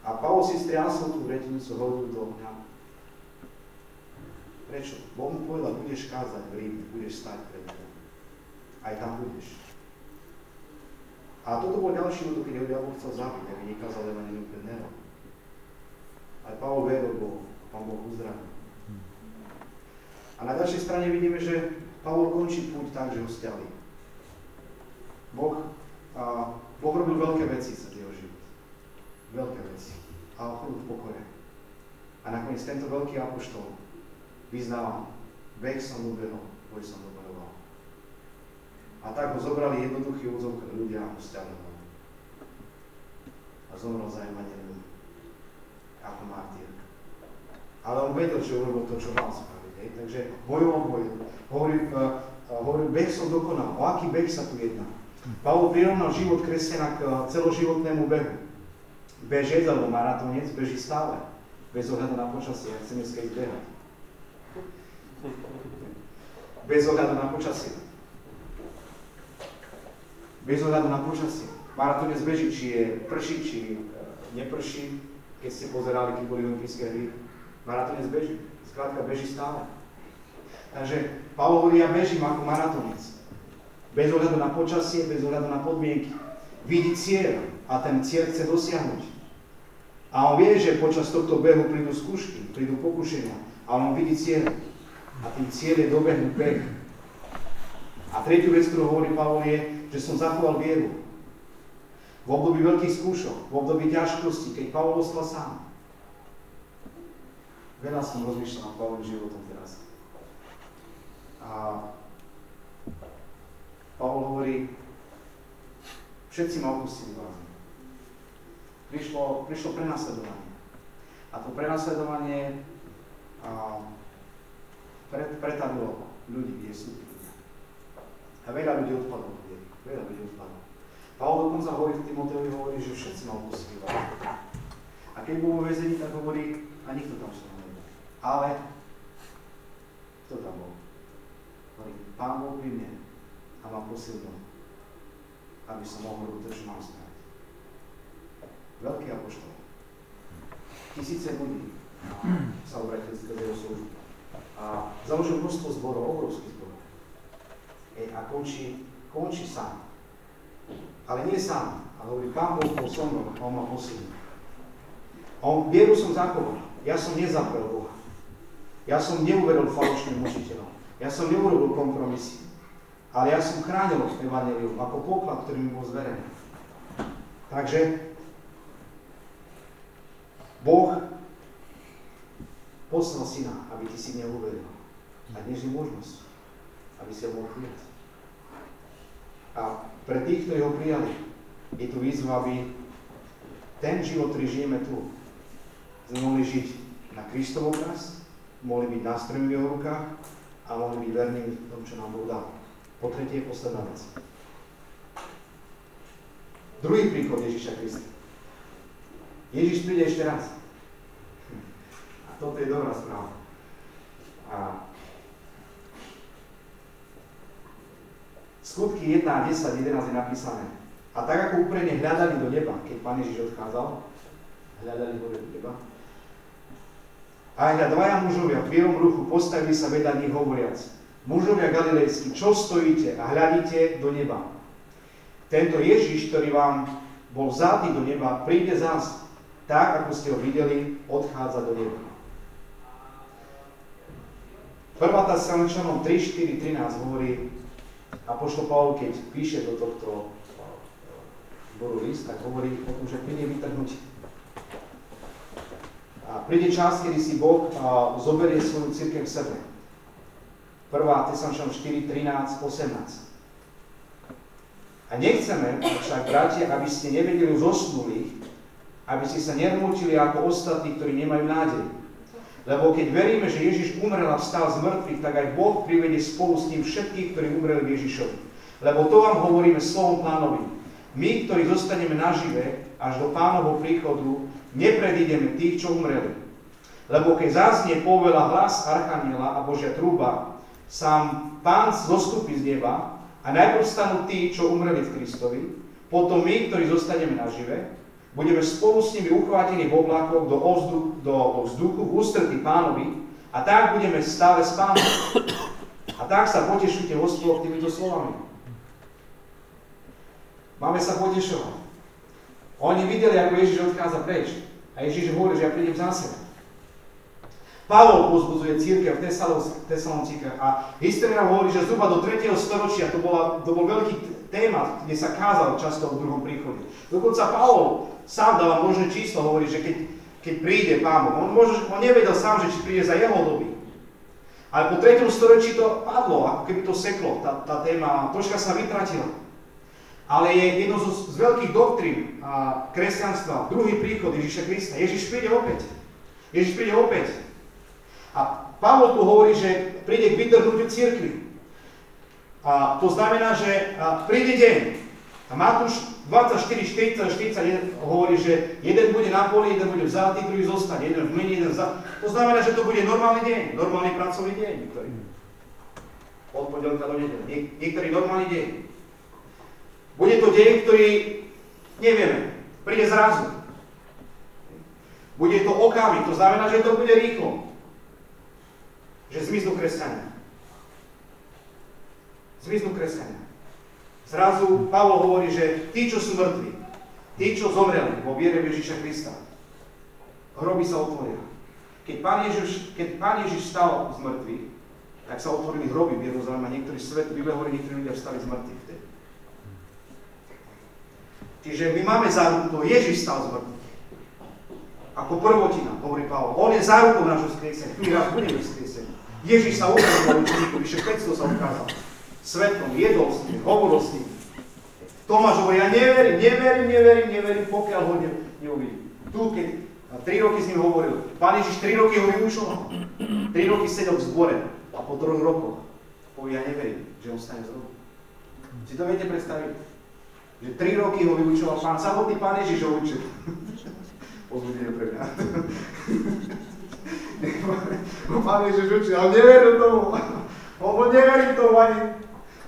A Pavol si striasol tú vretinicu, hodil do ohňa. Prečo? Boh mu povedal, budeš kázať v Ríme, budeš stať pred Bohom. Aj tam budeš. A toto bol ďalší útok, keď ho diabol chcel zabiť, aby nekázal Evangelium pred Nerom. Ale Pavol veril Bohu, Pán Boh uzdravil. A na ďalšej strane vidíme, že Pavol končí púť tak, že ho stiali. Boh, a, boh robil veľké veci za jeho. Veľké veci. A chodil v pokore. A nakoniec tento veľký apoštol vyznal, beh som ubehol, boj som dobojoval. A tak ho zobrali jednoduchí úzovky ľudia a ho stiahovali. A zomrel za Evangelium ako martyr. Ale on vedel, že urobil to, čo mal spraviť. Hej? Takže bojoval boj. Hovorí, uh, hovorí, beh som dokonal. O aký beh sa tu jedná? Pavol prirovnal život kresťana k celoživotnému behu. Bežec alebo maratónec beží stále, bez ohľadu na počasie, ak chce dneska ísť behať. Bez ohľadu na počasie bez ohľadu na počasie. Maratónec beží, či je prší, či e, neprší, keď ste pozerali, keď boli olympijské hry. Maratónec beží, skrátka beží stále. Takže Pavol hovorí, ja bežím ako maratónec. Bez ohľadu na počasie, bez ohľadu na podmienky. Vidí cieľ a ten cieľ chce dosiahnuť. A on vie, že počas tohto behu prídu skúšky, prídu pokušenia, ale on vidí cieľ. A tým cieľ je dobehnúť beh. A tretiu vec, ktorú hovorí Pavol, je, že som zachoval vieru. V období veľkých skúšok, v období ťažkosti, keď Pavol ostal sám. Veľa som rozmýšľal nad Pavlovým životom teraz. A Pavol hovorí, všetci ma opustili vás. Prišlo, prišlo prenasledovanie. A to prenasledovanie a, pret, pretavilo ľudí, sú ľudia. A veľa ľudí odpadlo. Veľa ľudí odpadlo. Pavel dokonca hovorí v Timoteovi, hovorí, že všetci ma opustili. A keď bol vo väzení, tak hovorí, a nikto tam sa nebol. Ale, kto tam bol? Hovorí, Pán bol pri mne a ma posilnil, aby som mohol robiť čo mám. Veľký apoštol. Tisíce ľudí sa obratili z jeho službu. A založil množstvo zborov, obrovský zbor. E, a končí končí sám. Ale nie sám. Ale hovorí, Pán Boh bol so mnou, on ma posilnil. On, vieru som zachoval. Ja som nezaprel Boha. Ja som neuveril falošným učiteľom. Ja som neurobil kompromisy. Ale ja som chránil Evangelium ako poklad, ktorý mi bol zverený. Takže Boh poslal syna, aby ty si neuveril. A dnes je možnosť, aby si ho mohol prijať. A pre tých, ktorí ho prijali, je tu výzva, aby ten život, ktorý žijeme tu, sme mohli žiť na Kristov obraz, mohli byť nástrojmi v jeho rukách a mohli byť verní v tom, čo nám Boh dal. Po tretie je posledná vec. Druhý príklad Ježiša Krista. Ježiš príde ešte raz. Toto je dobrá správa. A Skutky 1, 10, 11 je napísané. A tak ako úprene hľadali do neba, keď Pán Ježiš odchádzal, hľadali hore do neba, a hľad dvaja mužovia v bielom ruchu postavili sa vedľa nich hovoriac, mužovia galilejskí, čo stojíte a hľadíte do neba? Tento Ježiš, ktorý vám bol vzatý do neba, príde zás, tak ako ste ho videli, odchádza do neba. 1. Tesaloničanom 3, 4, 13 hovorí, Apoštol Pavel, keď píše do tohto zboru list, tak hovorí o tom, že príde vytrhnúť. A príde čas, kedy si Boh zoberie svoju církev v sebe. 1. Tesaloničanom 4, 13, 18. A nechceme však, bratia, aby ste nevedeli už osnulých, aby ste sa nermúčili ako ostatní, ktorí nemajú nádej. Lebo keď veríme, že Ježiš umrel a vstal z mŕtvych, tak aj Boh privedie spolu s ním všetkých, ktorí umreli v Ježišovi. Lebo to vám hovoríme slovom pánovi. My, ktorí zostaneme nažive až do pánovho príchodu, nepredídeme tých, čo umreli. Lebo keď zaznie povela hlas Archaniela a Božia trúba, sám pán zostupí z neba a najprv stanú tí, čo umreli v Kristovi, potom my, ktorí zostaneme nažive, budeme spolu s nimi uchvátení v oblakoch do, ozdu, do, vzduchu v ústretí pánovi a tak budeme stále s pánom. A tak sa potešujte vo spoloch týmito slovami. Máme sa potešovať. Oni videli, ako Ježiš odchádza preč. A Ježiš hovorí, že ja prídem za seba. Pavol pozbudzuje církev v Tesaloncike a história hovorí, že zhruba do 3. storočia to, bola, to bol veľký téma, kde sa kázal často o druhom príchode. Dokonca Pavol sám dáva možné číslo, hovorí, že keď, keď príde Pán Boh, on, možno, on nevedel sám, že či príde za jeho doby. Ale po 3. storočí to padlo, ako keby to seklo, tá, tá téma troška sa vytratila. Ale je jedno z, z veľkých doktrín a kresťanstva, druhý príchod Ježiša Krista. Ježiš príde opäť. Ježiš príde opäť. A Pavol tu hovorí, že príde k vydrhnutiu církvy. A to znamená, že príde deň. A Matúš 24, 40, 41 hovorí, že jeden bude na poli, jeden bude vzatý, druhý zostane, jeden v mene, jeden vzatý. To znamená, že to bude normálny deň, normálny pracovný deň. Niektorý. Od pondelka do nedele. Niek- niektorý normálny deň. Bude to deň, ktorý nevieme, príde zrazu. Bude to okamih, to znamená, že to bude rýchlo. Že zmiznú kresťania. Zmiznú kresťania. Zrazu Pavol hovorí, že tí, čo sú mŕtvi, tí, čo zomreli vo viere Ježiša Krista, hroby sa otvoria. Keď Pán Ježiš, keď Pán Ježiš stal z mŕtvych, tak sa otvorili hroby v Jeruzaleme niektorí svet, Biblia hovorí, niektorí ľudia vstali z mŕtvych vtedy. Čiže my máme záruku, to Ježiš stal z mŕtvych. Ako prvotina, hovorí Pavol. On je zárukou našho skriesenia. My raz budeme skriesení. Ježiš sa ukázal vyše 500 sa ukázal svetom, jedol s ním, hovoril s ním. Tomáš ja neverím, neverím, neverím, neverím, pokiaľ ho ne, neuvidím. Tu, keď a 3 roky s ním hovoril, Pán Ježiš 3 roky ho vyučoval. 3 roky sedel v zbore a po 3 rokoch povie, ja neverím, že on stane z. Si to viete predstaviť? Že 3 roky ho vyučoval pán, samotný pán Ježiš ho učil. *laughs* Pozbudenie pre mňa. *laughs* pán Ježiš učil, ale neveril tomu. *laughs* On neverí tomu ani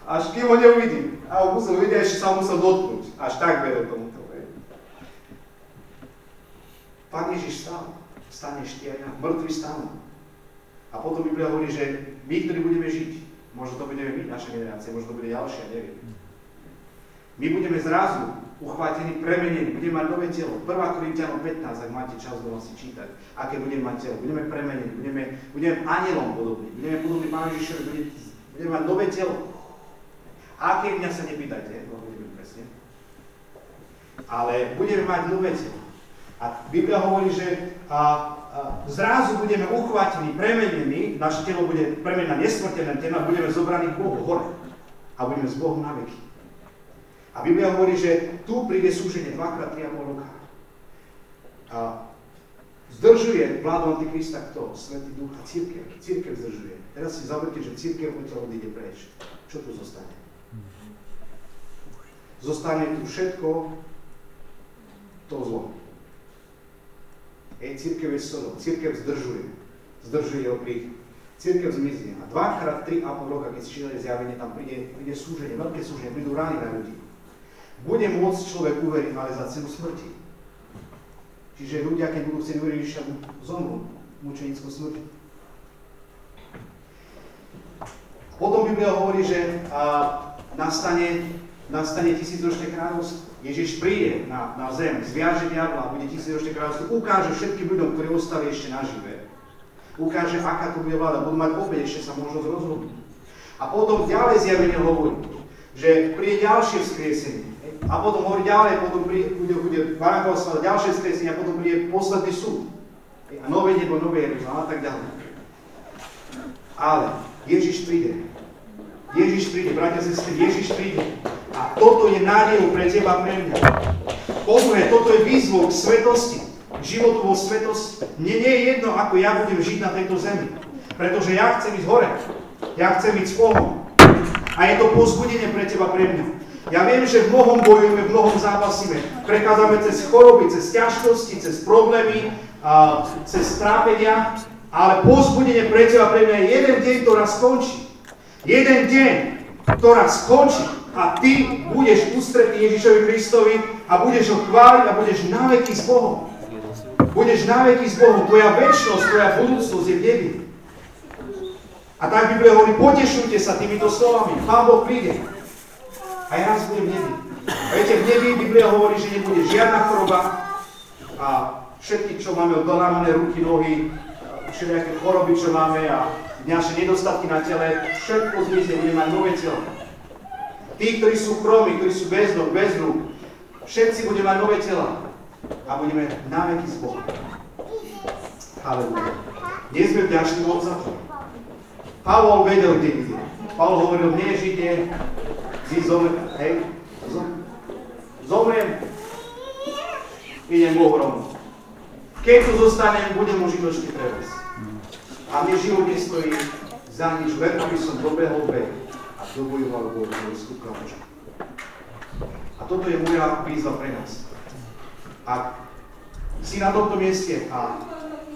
až kým ho neuvidím. A ho musel vidieť, ešte sa musel dotknúť. Až tak veril tomuto. Pán Ježiš stal. Stane ešte aj ja. Mŕtvi stanú. A potom Biblia hovorí, že my, ktorí budeme žiť, možno to budeme my, naša generácia, možno to bude ďalšia, neviem. My budeme zrazu uchvátení, premenení, budeme mať nové telo. 1. Korintianom 15, ak máte čas doma si čítať, aké budeme mať telo. Budeme premenení, budeme, budeme anielom podobní, budeme podobní Pánu Ježišovi, budeme, budeme mať nové telo. Aké dňa sa nepýtajte, lebo budeme presne. Ale budeme mať nové telo. A Biblia hovorí, že a, a, zrazu budeme uchvátení, premenení, naše telo bude premenené nesmrtené telo a budeme zobraní k Bohu hore. A budeme s Bohom na veky. A Biblia hovorí, že tu príde súženie dvakrát, tri a pol roka. A zdržuje vládu Antikrista kto? Svetý Duch a církev. Církev zdržuje. Teraz si zoberte, že církev odtiaľ odíde preč. Čo tu zostane? Zostane tu všetko to zlo. Ej, církev je solo, církev zdržuje. Zdržuje jeho príchod. Církev zmizne. A dvakrát, tri a pol roka, keď si čítali zjavenie, tam príde, príde súženie, veľké súženie, prídu rány na ľudí. Bude môcť človek uveriť, ale za cenu smrti. Čiže ľudia, keď budú chcieť uveriť Ježiša, zomrú mučenickou smrti. Potom Biblia hovorí, že a, nastane, nastane tisícročné kráľovstvo. Ježiš príde na, na zem, zviaže diabla a bude tisícročné kráľovstvo, ukáže všetkým ľuďom, ktorí ostali ešte nažive. Ukáže, aká to bude vláda. Budú mať opäť ešte sa možnosť rozhodnúť. A potom ďalej zjavenie hovorí, že príde ďalšie vzkriesenie. A potom hovorí ďalej, potom príde, bude, bude Barakova ďalšie vzkriesenie a potom príde posledný súd. A nové nebo, nové Jeruzalém a tak ďalej. Ale Ježiš príde. Ježiš príde, bratia, sestry, Ježiš príde. A nádejou pre teba, pre mňa. Po toto je výzvou k svetosti, k životu vo svetosti. Mne nie je jedno, ako ja budem žiť na tejto zemi. Pretože ja chcem ísť hore. Ja chcem ísť s Bohom. A je to pozbudenie pre teba, pre mňa. Ja viem, že v mnohom bojujeme, v mnohom zápasíme. Prechádzame cez choroby, cez ťažkosti, cez problémy, cez trápenia, ale pozbudenie pre teba, pre mňa je jeden deň, ktorá skončí. Jeden deň, ktorá skončí a ty budeš ústretný Ježišovi Kristovi a budeš ho chváliť a budeš naveky s Bohom. Budeš naveky s Bohom. Tvoja väčšnosť, tvoja budúcnosť je v nebi. A tak Biblia hovorí, potešujte sa týmito slovami. Pán Boh príde. A ja raz budem v nebi. A viete, v nebi Biblia hovorí, že nebude žiadna choroba a všetky, čo máme odlámané ruky, nohy, všelijaké choroby, čo máme a naše nedostatky na tele, všetko zmizne, budeme mať nové telo. Tí, ktorí sú chromy, ktorí sú bez rúk, bez rúk, všetci budeme mať nové tela a budeme na veky s Bohom. Halleluja. Nie sme vďační Bohu za to. Pavol vedel, kde ide. Pavol hovoril, nie žite, si zomriem, hej, zomriem, idem Bohu Keď tu zostanem, budem užitočný pre vás. A mne život nestojí za nič, len aby som dobehol beh a dobojoval Bohu, ktorý skúkal A toto je moja výzva pre nás. Ak si na tomto mieste a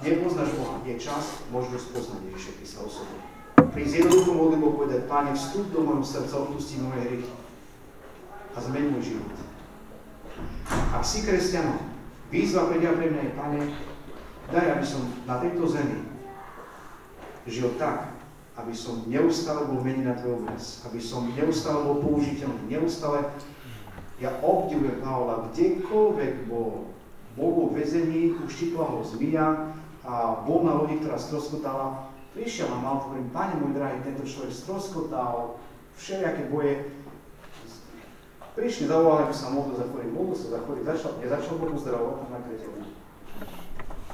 nepoznáš Boha, je čas, možnosť poznať Ježiša Krista osobne. Pri jednoduchom modlitbou povedať, Páne, vstup do môjho srdca, odpustí moje hriechy a zmeň môj život. Ak si kresťanom, výzva pre mňa pre mňa je, Pane, daj, aby som na tejto zemi žil tak, aby som neustále bol mený na tvoj obraz, aby som neustále bol použiteľný, neustále, ja obdivujem Pavla, kdekoľvek bol, bol vo väzení, uštipla ho zmia a bol na lodi, ktorá stroskotala, prišiel a mal, hovorím, Pane môj drahý, tento človek stroskotal, všelijaké boje, prišli, zavolali, aby sa modlil za chorý, modlil sa za chorý, začal, ja začal Bohu uzdravovať tam na Krete.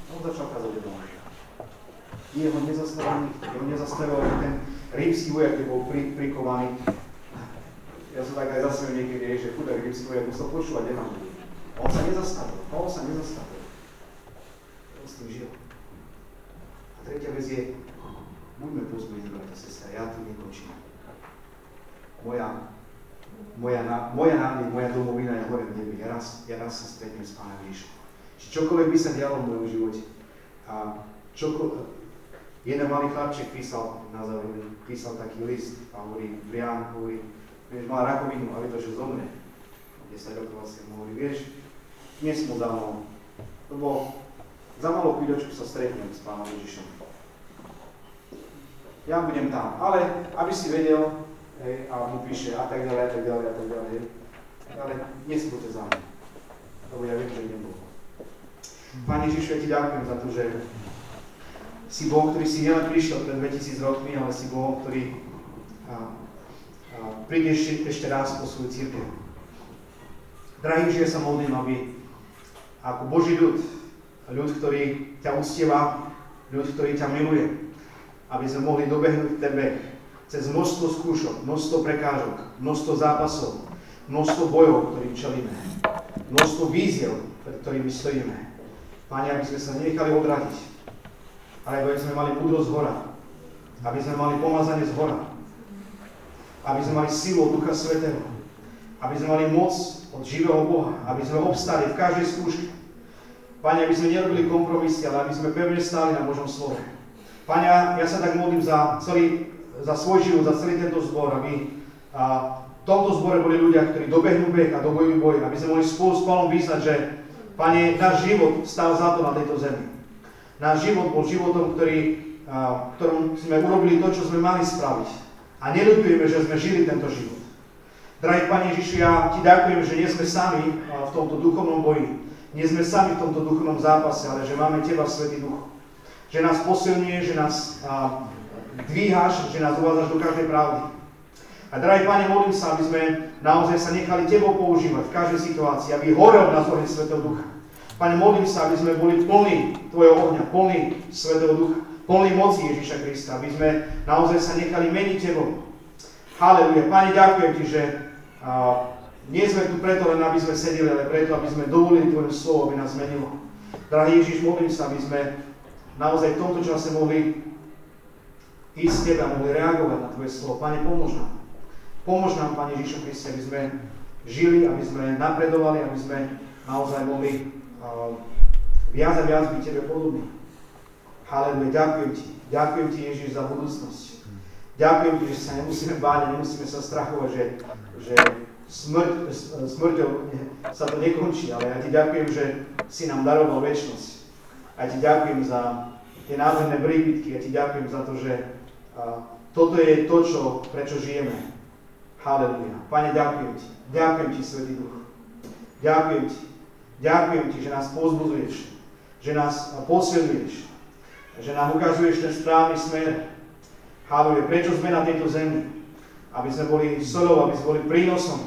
On začal kázať o jeho nezastavil jeho nezastavil ten rímsky vojak, kde bol pri, prikovaný. Ja som tak aj zase niekedy, že chudák rímsky vojak musel počúvať evangelium. On sa nezastavil, on sa nezastavil. On s tým žil. A tretia vec je, buďme pozbudení, bratia, sestra, ja tu nekončím. Moja, moja, moja nádej, moja domovina je hore v nebi. Ja raz, ja raz sa stretnem s Pánom Ježišom. Čokoľvek by sa dialo v mojom živote, a čokoľvek, Jeden malý chlapček písal na záver, písal taký list a hovorí, Brian, hovorí, vieš, mal rakovinu ale to, že zomre. 10 rokov asi hovorí, vieš, nesmú dávno, lebo za malú chvíľočku sa stretnem s pánom Ježišom. Ja budem tam, ale aby si vedel, hej, a mu píše a tak ďalej, a tak ďalej, a tak ďalej, ale nespoďte za mňa, lebo ja viem, že idem Bohu. Pán Ježiš, ja ti ďakujem za to, že si Boh, ktorý si nielen prišiel pred 2000 rokmi, ale si Boh, ktorý a, a, príde ešte, ešte raz po svoju církev. Drahý, že ja sa modlím, aby ako Boží ľud, ľud, ktorý ťa ustieva, ľud, ktorý ťa miluje, aby sme mohli dobehnúť tebe cez množstvo skúšok, množstvo prekážok, množstvo zápasov, množstvo bojov, ktorým čelíme, množstvo víziev, pred ktorými stojíme. Páne, aby sme sa nenechali odradiť, ale aby sme mali múdrosť z hora, aby sme mali pomazanie z hora, aby sme mali silu od Ducha Svetého, aby sme mali moc od živého Boha, aby sme obstali v každej skúške. Pane, aby sme nerobili kompromisy, ale aby sme pevne stáli na Božom slove. Pane, ja sa tak modlím za, celý, za svoj život, za celý tento zbor, aby a, v tomto zbore boli ľudia, ktorí dobehnú beh a dobojujú boj, aby sme mohli spolu s Pánom vyznať, že Pane, náš život stál za to na tejto zemi. Náš život bol životom, ktorý, v ktorom sme urobili to, čo sme mali spraviť. A nelutujeme, že sme žili tento život. Drahý Pane Ježišu, ja Ti ďakujem, že nie sme sami v tomto duchovnom boji. Nie sme sami v tomto duchovnom zápase, ale že máme Teba, Svetý Duch. Že nás posilňuje, že nás dvíhaš, že nás uvádzaš do každej pravdy. A drahý Pane, modlím sa, aby sme naozaj sa nechali Tebou používať v každej situácii, aby horel na oheň Svetého Ducha. Pane, modlím sa, aby sme boli plní Tvojho ohňa, plní Svetého Ducha plný moci Ježíša Krista, aby sme naozaj sa nechali meniť Tebou. Haleluja. Pane, ďakujem Ti, že uh, nie sme tu preto len, aby sme sedeli, ale preto, aby sme dovolili Tvoje slovo, aby nás zmenilo. Drahý Ježíš, modlím sa, aby sme naozaj v tomto čase mohli ísť z Teba, mohli reagovať na Tvoje slovo. Pane, pomôž nám. Pomôž nám, Pane Ježíšu Kriste, aby sme žili, aby sme napredovali, aby sme naozaj mohli viac a viac byť Tebe podobní. Haleluja, ďakujem Ti. Ďakujem Ti, Ježiš, za budúcnosť. Ďakujem Ti, že sa nemusíme báť, nemusíme sa strachovať, že, že smrť, smrťou sa to nekončí, ale ja Ti ďakujem, že si nám daroval väčšnosť. A Ti ďakujem za tie nádherné príbytky, ja Ti ďakujem za to, že a, toto je to, čo, prečo žijeme. Haleluja. Pane, ďakujem Ti. Ďakujem Ti, Svetý Duch. Ďakujem Ti. Ďakujem Ti, že nás pozbudzuješ, že nás posiluješ, že nám ukazuješ ten správny smer. Haluje, prečo sme na tejto zemi? Aby sme boli solou, aby sme boli prínosom,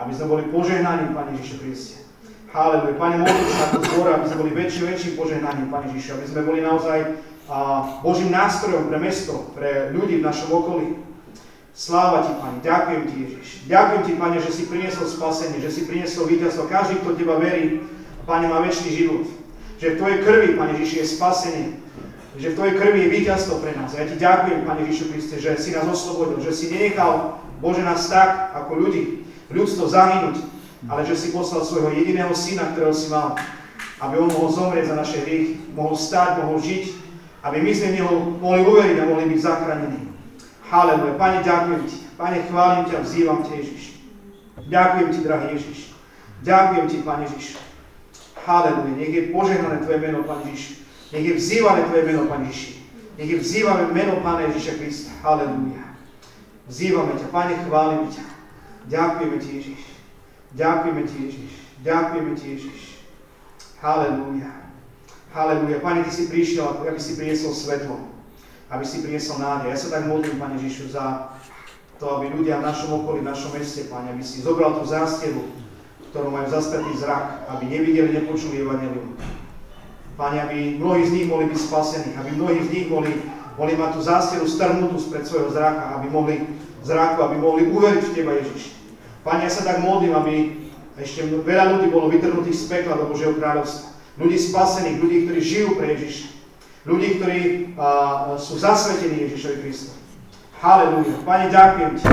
aby sme boli požehnaním, Pane Ježišu Kriste. Haleluja. Pane, modlím sa ako zbor, aby sme boli väčším, väčším požehnaním, Pane Ježišu, aby sme boli naozaj Božím nástrojom pre mesto, pre ľudí v našom okolí. Sláva Ti, Pane, ďakujem Ti, Ježiš. Ďakujem Ti, Pane, že si priniesol spasenie, že si priniesol víťazstvo. Každý, kto Teba verí, Pane, má väčší život. Že v Tvojej krvi, Pane Ježiš, je spasenie že v Tvojej krvi je víťazstvo pre nás. A ja Ti ďakujem, Pane Ježišu Kriste, že si nás oslobodil, že si nenechal, Bože, nás tak, ako ľudí, ľudstvo zahynúť, ale že si poslal svojho jediného syna, ktorého si mal, aby on mohol zomrieť za naše hriechy, mohol stať, mohol žiť, aby my sme mohli uveriť a mohli byť zachránení. Haleluja. Pane, ďakujem Ti. Pane, chválim ťa, vzývam ťa, Ježiš. Ďakujem Ti, drahý Ježiš. Ďakujem Ti, Pane Ježiš. Haleluja. Nech je požehnané Tvoje meno, Pane Ježiš. Nech je vzývané Tvoje meno, Pane Ježiši. Nech je vzývané meno Pána Ježiša Krista. Halelúja. Vzývame ťa, Pane, chválime ťa. Ďakujeme Ti, Ježiš. Ďakujeme Ti, Ježiš. Ďakujeme Ti, Ježiš. Halelúja. Halelúja. Pane, Ty si prišiel, aby si priniesol svetlo. Aby si priniesol nádej. Ja sa tak modlím, Pane Ježišu, za to, aby ľudia v našom okolí, v našom meste, Pane, aby si zobral tú zásteru, ktorú majú zaspetý zrak, aby nevideli, nepočuli Evangelium Pane, aby mnohí z nich mohli byť spasení, aby mnohí z nich mohli, mohli mať tú zástieru strnutú spred svojho zraka, aby mohli zraku, aby mohli uveriť v Teba, Ježiš. Pane, ja sa tak modlím, aby ešte veľa ľudí bolo vytrhnutých z pekla do Božieho kráľovstva. Ľudí spasených, ľudí, ktorí žijú pre Ježiša. Ľudí, ktorí a, sú zasvetení Ježišovi Kristovi. Halelúja. Pane, ďakujem Ti.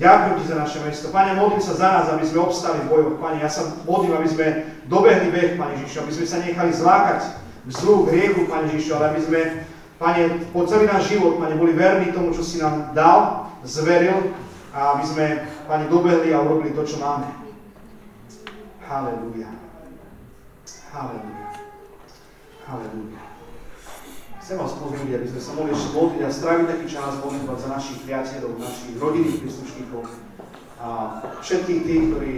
Ďakujem Ti za naše mesto. Pane, modlím sa za nás, aby sme obstali v bojoch. Pane, ja sa modlím, aby sme dobehli beh, Pane Ježišu, aby sme sa nechali zlákať vzruch hriechu, Pane Ježišu, ale aby sme, Pane, po celý náš život, Pane, boli verní tomu, čo si nám dal, zveril a aby sme, Pane, dobehli a urobili to, čo máme. Halelúja. Halelúja. Halelúja. Chcem vás pozrieť, aby sme sa mohli ešte modliť a stráviť taký čas modlitbať za našich priateľov, našich rodinných príslušníkov a všetkých tých, ktorí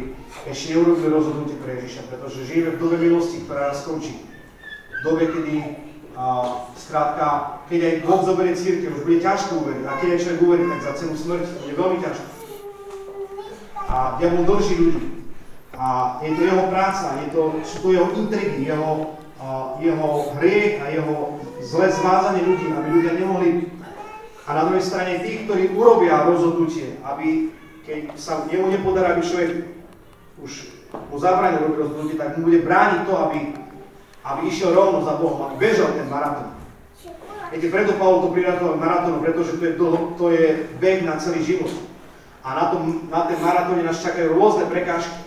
ešte neurobili rozhodnutie pre Ježiša, pretože žijeme v dobe milosti, ktorá skončí. V dobe, kedy a, skrátka, keď aj Boh zoberie církev, už bude ťažko uveriť. A keď aj človek uverí, tak za cenu smrti to je veľmi ťažko. A diabol drží ľudí. A je to jeho práca, je to, sú to jeho intrigy, jeho, a, jeho hriech a jeho zlé zvázanie ľudí, aby ľudia nemohli a na druhej strane tých, ktorí urobia rozhodnutie, aby keď sa jemu nepodará, aby človek už mu zabránil robiť rozhodnutie, tak mu bude brániť to, aby, aby išiel rovno za Bohom, aby bežal ten maratón. Viete, preto Pavol to priradil k maratónu, pretože to je, to, to je beh na celý život. A na, tom, na ten maratóne nás čakajú rôzne prekážky.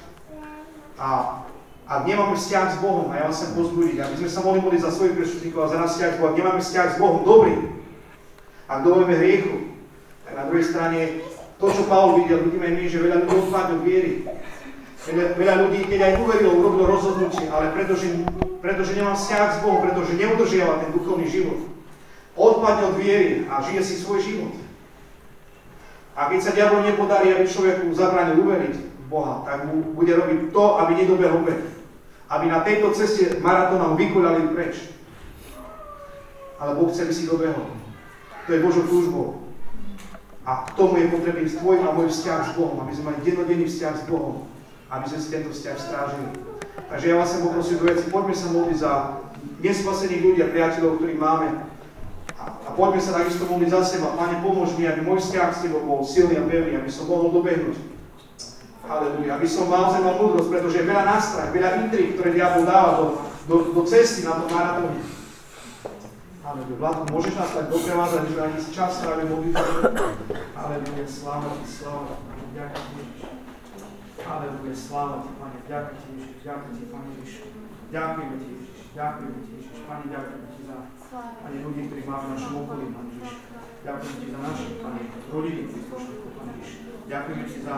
A ak nemáme vzťah s Bohom, a ja vás chcem pozbudiť, aby sme sa mohli modliť za svojich príslušníkov a za nás vzťah s nemáme vzťah s Bohom dobrý, ak dovolíme hriechu, tak na druhej strane to, čo Pavel videl, vidíme my, že veľa ľudí odpadne od viery. Veľa, veľa ľudí, keď aj uverilo, urobilo rozhodnutie, ale pretože, pretože nemá vzťah s Bohom, pretože neudržiava ten duchovný život, odpadne od viery a žije si svoj život. A keď sa diabol nepodarí, aby človeku zabránil uveriť Boha, tak mu bude robiť to, aby nedobehol beh. Aby na tejto ceste maratóna ho vykuľali preč. Ale Boh chce, si dobehol. To je Božou túžbou. A k tomu je potrebný tvoj a môj vzťah s Bohom, aby sme mali dennodenný vzťah s Bohom, aby sme si tento vzťah strážili. Takže ja vás chcem poprosiť do veci, poďme sa modliť za nespasených ľudí a priateľov, ktorých máme. A, a poďme sa takisto modliť za seba. Pane, pomôž mi, aby môj vzťah s Tebou bol silný a pevný, aby som mohol dobehnúť. Halleluja. Aby som mal mal múdrosť, pretože je veľa nástrah, veľa intrik, ktoré diabol dáva do, do, do cesty na tom maratóne. Halleluja. Vládku, môžeš nás tak doprevázať, že ani čas strávime modlitbou. Halleluja. Sláva Ti, sláva Ti. Ďakujem Ti, Ježiš. Halleluja. Sláva Ti, Pane. Ďakujem Ti, Ježiš. Ďakujem Ti, Pane Ježiš. Ďakujem Ti, Ježiš. Ďakujem Ti, Ježiš. Pane, ďakujem Ti za Pane ľudí, ktorých máme v našom okolí, Pane Ježiš. Ďakujem Ti za naše, Pane, rodiny príslušníkov, Pane Ježiš. Ďakujeme Ti za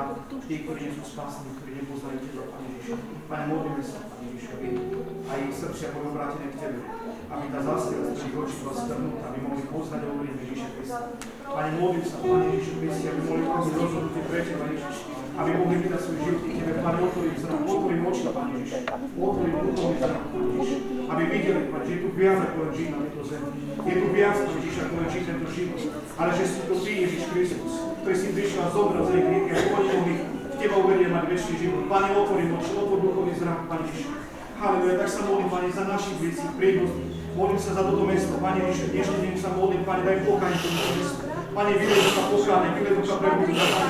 tých, ktorí nie sú spasení, ktorí nepoznali Teba, Pane Ježiš. Pane, modlíme sa, Pane Ježiš, aby aj srdcia boli obrátené k Tebe, aby tá zástava z tých očí bola strnutá, aby mohli poznať a uveriť Ježiša Krista. Pane, modlím sa, Pane Ježišu Kristi, aby mohli končiť rozhodnutie pre Teba, Ježiš, aby mohli vydať svoj život Tebe, Pane, otvorím zrak, otvorím oči, Pane Ježiš, otvorím duchovný zrak, Pane Ježiš, aby videli, Pane, že je tu viac ako len žiť na tejto zemi. Je tu viac, Pane Ježiš, ako len žiť tento život, ale že si to Ty, Ježiš Kristus, ktorý si prišiel a zobral za ich aby oni mohli v Teba uveriť mať väčší život. Pane, otvorím oči, otvor duchovný zrak, Pane Ježiš. Haleluja, tak sa modlím, Pane, za našich vecí, príbuzných. Modlím sa za toto mesto, Pane Ježiš, dnešný deň sa modlím, Pane, daj pokánie tomuto mestu. Pane, vyleď sa pokánie, vyleď sa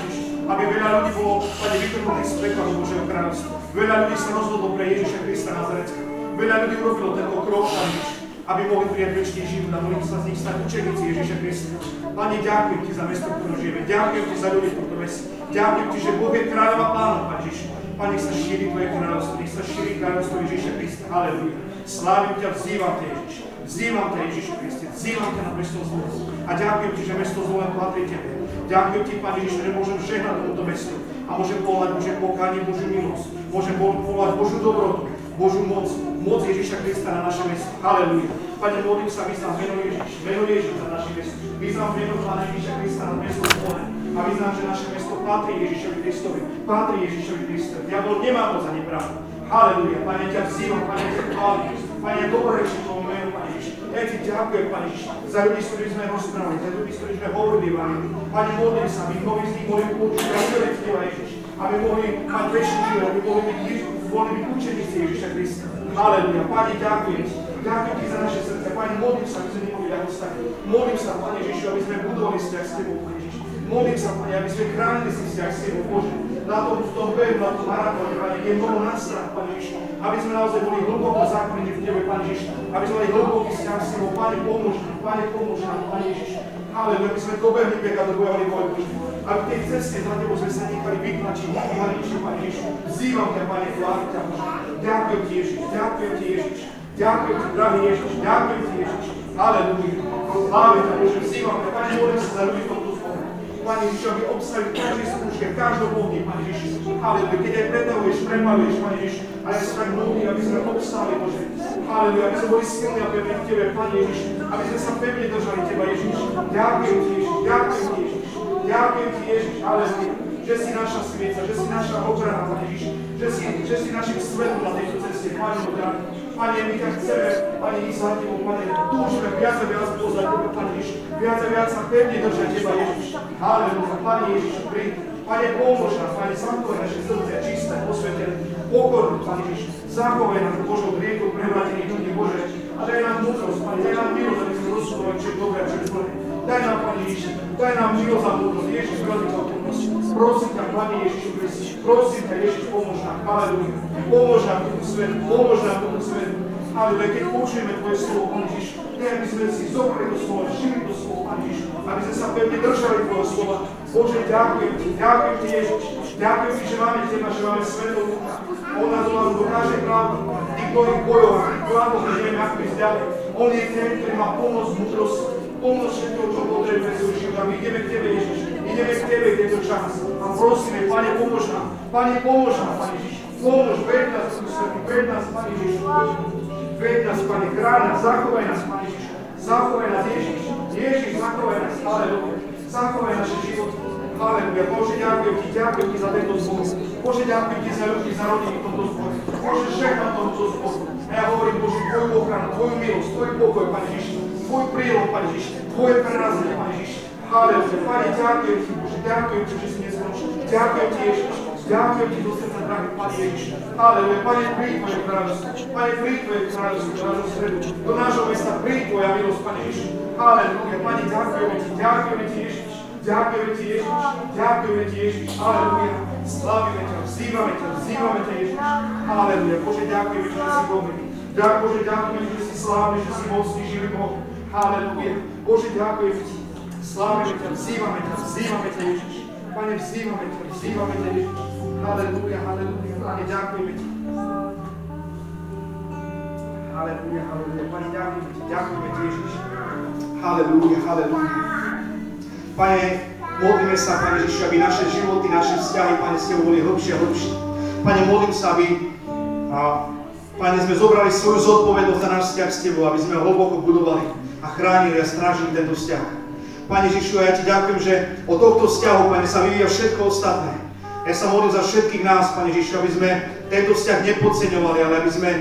Ježiš, aby veľa ľudí bolo, Pane, vytrhnutých z pekla Božieho kráľovstva. Veľa ľudí sa rozhodlo pre Ježiša Krista Nazarecka. Veľa ľudí urobilo tento krok, Pane Ježiš, aby mohli prijať väčší život a mohli sa z nich stať učeníci Ježiša Krista. Pane, ďakujem Ti za mesto, ktoré žijeme. Ďakujem Ti za ľudí v tomto meste. Ďakujem Ti, že Boh je kráľová plánom, Pane Ježiš. Pane, sa šíri Tvoje kráľovstvo, nech sa šíri kráľovstvo Ježiša Krista. Halleluja. Slávim ťa, vzývam ťa, Ježiš. Vzývam ťa, Ježiš Kriste. Vzývam ťa na mesto zvolen. A ďakujem Ti, že mesto zvolen patrí Tebe. Ďakujem Ti, Pane Ježiš, že môžem žehnať tomuto mestu. A môžem volať Bože pokánie, Božiu milosť. Môžem volať Božiu dobrotu, Božiu moc, moc Ježiša Krista na naše mesto. Halleluja. Pane, modlím sa, vyznám meno Ježiš, meno Ježiš za naše mesto. Vyznám meno Pána Ježiša Krista na mesto zvolen. A vyznám, že naše mesto patrí Ježišovi Kristovi. Patrí Ježišovi Kristovi. Diabol nemá moc za nepravdu. Halleluja. Pane, ťa vzývam, Pane, ťa chválim. Pane, dobrečím tomu menu, Pane Ježiš. Ja ti ďakujem, Pane Ježiš, za ľudí, s ktorými sme rozprávali, za ľudí, s ktorými sme hovorili, Pane. Pane, modlím sa, aby mnohí z nich mohli uveriť v Teba, Ježiš. Aby mohli mať väčší život, aby mohli byť, mohli byť učeníci Ježiša Krista. Halleluja. Pane, ďakujem. Ďakujem ti za naše srdce. Pane, modlím sa, aby sme nemohli ako stať. Modlím sa, Pane Ježišu, aby sme budovali vzťah s Tebou, Ježiš. Modlím sa, Pane, aby sme chránili si vzťah s Tebou, Bože. Na tom, v tom behu, na tom maratóne, Pane, kde je mnoho nástrah, Pane Ježiš. Aby sme naozaj boli hlboko zákonní v Tebe, Pane Ježiš. Aby sme mali hlboký vzťah s Tebou. Pane, pomôž nám, Pane, pomôž nám, Pane Ježiš. Halleluja, aby sme dobehli beh a dobojovali boj. Aby tej ceste za Tebou sme sa nechali vytlačiť, Pane Pane Ježiš. Vzývam ťa, Pane, chválim ťa. Ďakujem Ti, Ježiš, ďakujem Ti, Ježiš. Ďakujem Ti, drahý Ježiš, ďakujem Ti, Ježiš. Halleluja. Slávim ťa, Bože, vzývam ťa, Pane, modlím sa za ľudí v zbore. Pane Ježiš, aby v každej skúške, v každom bohni, Pane Ježiš. Halleluja, keď aj pretavuješ, premaluješ, Pane Ježiš, a ja sa tak modlím, aby sme obstali, Bože. Halleluja, aby sme boli silní a pevní v Tebe, Pane Ježiš, aby sme sa pevne držali Teba, Ježiš. Ďakujem Ti, Ježiš, ďakujem Ti, Ježiš. Ďakujem Ti, Ježiš, halleluja, že si naša svieca, že si naša obrana, Pane Ježiš, že si, že si našim svetlom na tejto ceste, Pane, drahý. Pane, my ťa chceme, Pane, ísť za Tebou, Pane, túžime viac a viac poznať Tebe, Pane Ježiš, viac a sa pevne držať Teba, Ježiš. Halleluja, Pane Ježiš, príď. Pane, pomôž nám, Pane, zachovaj naše srdce čisté, posvetené, pokorné, Pane Ježiš, zachovaj nám Božou rieku prevrátených ľudí, Bože, a daj nám múdrosť, Pane, daj nám milosť, aby sme rozsudovali, čo je dobré čo je zlé. Daj nám, Pane Ježiš, daj nám milosť a múdrosť, Ježiš, veľmi múdrosť. Prosím ťa, Pane Ježišu Kristi, prosím ťa, Ježiš, pomôž nám, halleluja. Pomôž nám tomu svetu, pomôž nám tomu svetu. Halleluja, keď počujeme Tvoje slovo, Pane Ježiš, nech aby sme si zobrali to slovo, žili to slovo, Pane Ježiš, aby sme sa pevne držali Tvoje slova. Bože, ďakujem Ti, ďakujem Ti, Ježiš, ďakujem Ti, že máme Teba, že máme svetlo ducha. On nás volá do každej pravdy, tých ktorých bojov, tých plánov, že nevieme, ako ísť ďalej. On je ten, ktorý má pomoc múdrosť, pomoc všetko, čo potrebujeme svoj. A my ideme k Tebe, Ježiš, ideme k Tebe tento čas. A prosíme, Pane, pomôž nám, Pane, pomôž nám, Pane Ježiš. Pomôž, ved nás, Svetý, ved nás, Pane Ježiš. Ved nás, Pane, chráň nás, zachovaj nás, Pane Ježiš. Zachovaj nás, Ježiš. Ježiš, zachovaj nás, Halleluja. Zachovaj naše životy. Haleluja. Bože, ďakujem Ti, ďakujem Ti za tento zbor. Bože, ďakujem Ti za ľudí, za rodiny v tomto zbore. Bože, žehnám tomto zboru. A ja hovorím, Bože, Tvoju ochranu, Tvoju milosť, Tvoj pokoj, Pane Ježiš, Tvoj prílov, Pane Ježiš, Tvoje prerazenie, Pane Ježiš. Haleluja. Pane, ďakujem Ti, Bože, ďakujem Ti, že si neskončil. Ďakujem Ti, Ježiš. Ďakujem Ti do srdca, drahý Pane Ježiš. Haleluja. Pane, príď Tvoje kráľovstvo. Pane, príď Tvoje kráľovstvo nášho stredu. Do nášho mesta príď Tvoja milosť, Pane Ježiš. Haleluja. Pane, ďakujeme Ti, ďakujeme Ti, Ježiš. Ďakujeme Ti, Ježiš. Ďakujeme Ti, Ježiš. Haleluja. Slavíme ťa, vzývame ťa, vzývame ťa, Ježiš. Haleluja. Bože, ďakujeme že si dobrý. Ďakujem, ďakujeme že si slávny, že si mocný, živý Boh. Haleluja. Bože, ďakujeme Ti. Slávime ťa, vzývame ťa, vzývame ťa, Ježiš. Pane, vzývame ťa, vzývame ťa, Ježiš. Haleluja, haleluja. Pane, ďakujeme Ti. Haleluja, haleluja. Pane, ďakujeme Ti, ďakujeme Ti, Ježiš. Haleluja, haleluja. Pane, modlíme sa, Pane Ježišu, aby naše životy, naše vzťahy, Pane, s Tebou boli hlbšie a hlbšie. Pane, modlím sa, aby a, Pane, sme zobrali svoju zodpovednosť za náš vzťah s Tebou, aby sme hlboko budovali a chránili a strážili tento vzťah. Pane Ježišu, ja Ti ďakujem, že od tohto vzťahu, Pane, sa vyvíja všetko ostatné. Ja sa modlím za všetkých nás, Pane Ježišu, aby sme tento vzťah nepodceňovali, ale aby sme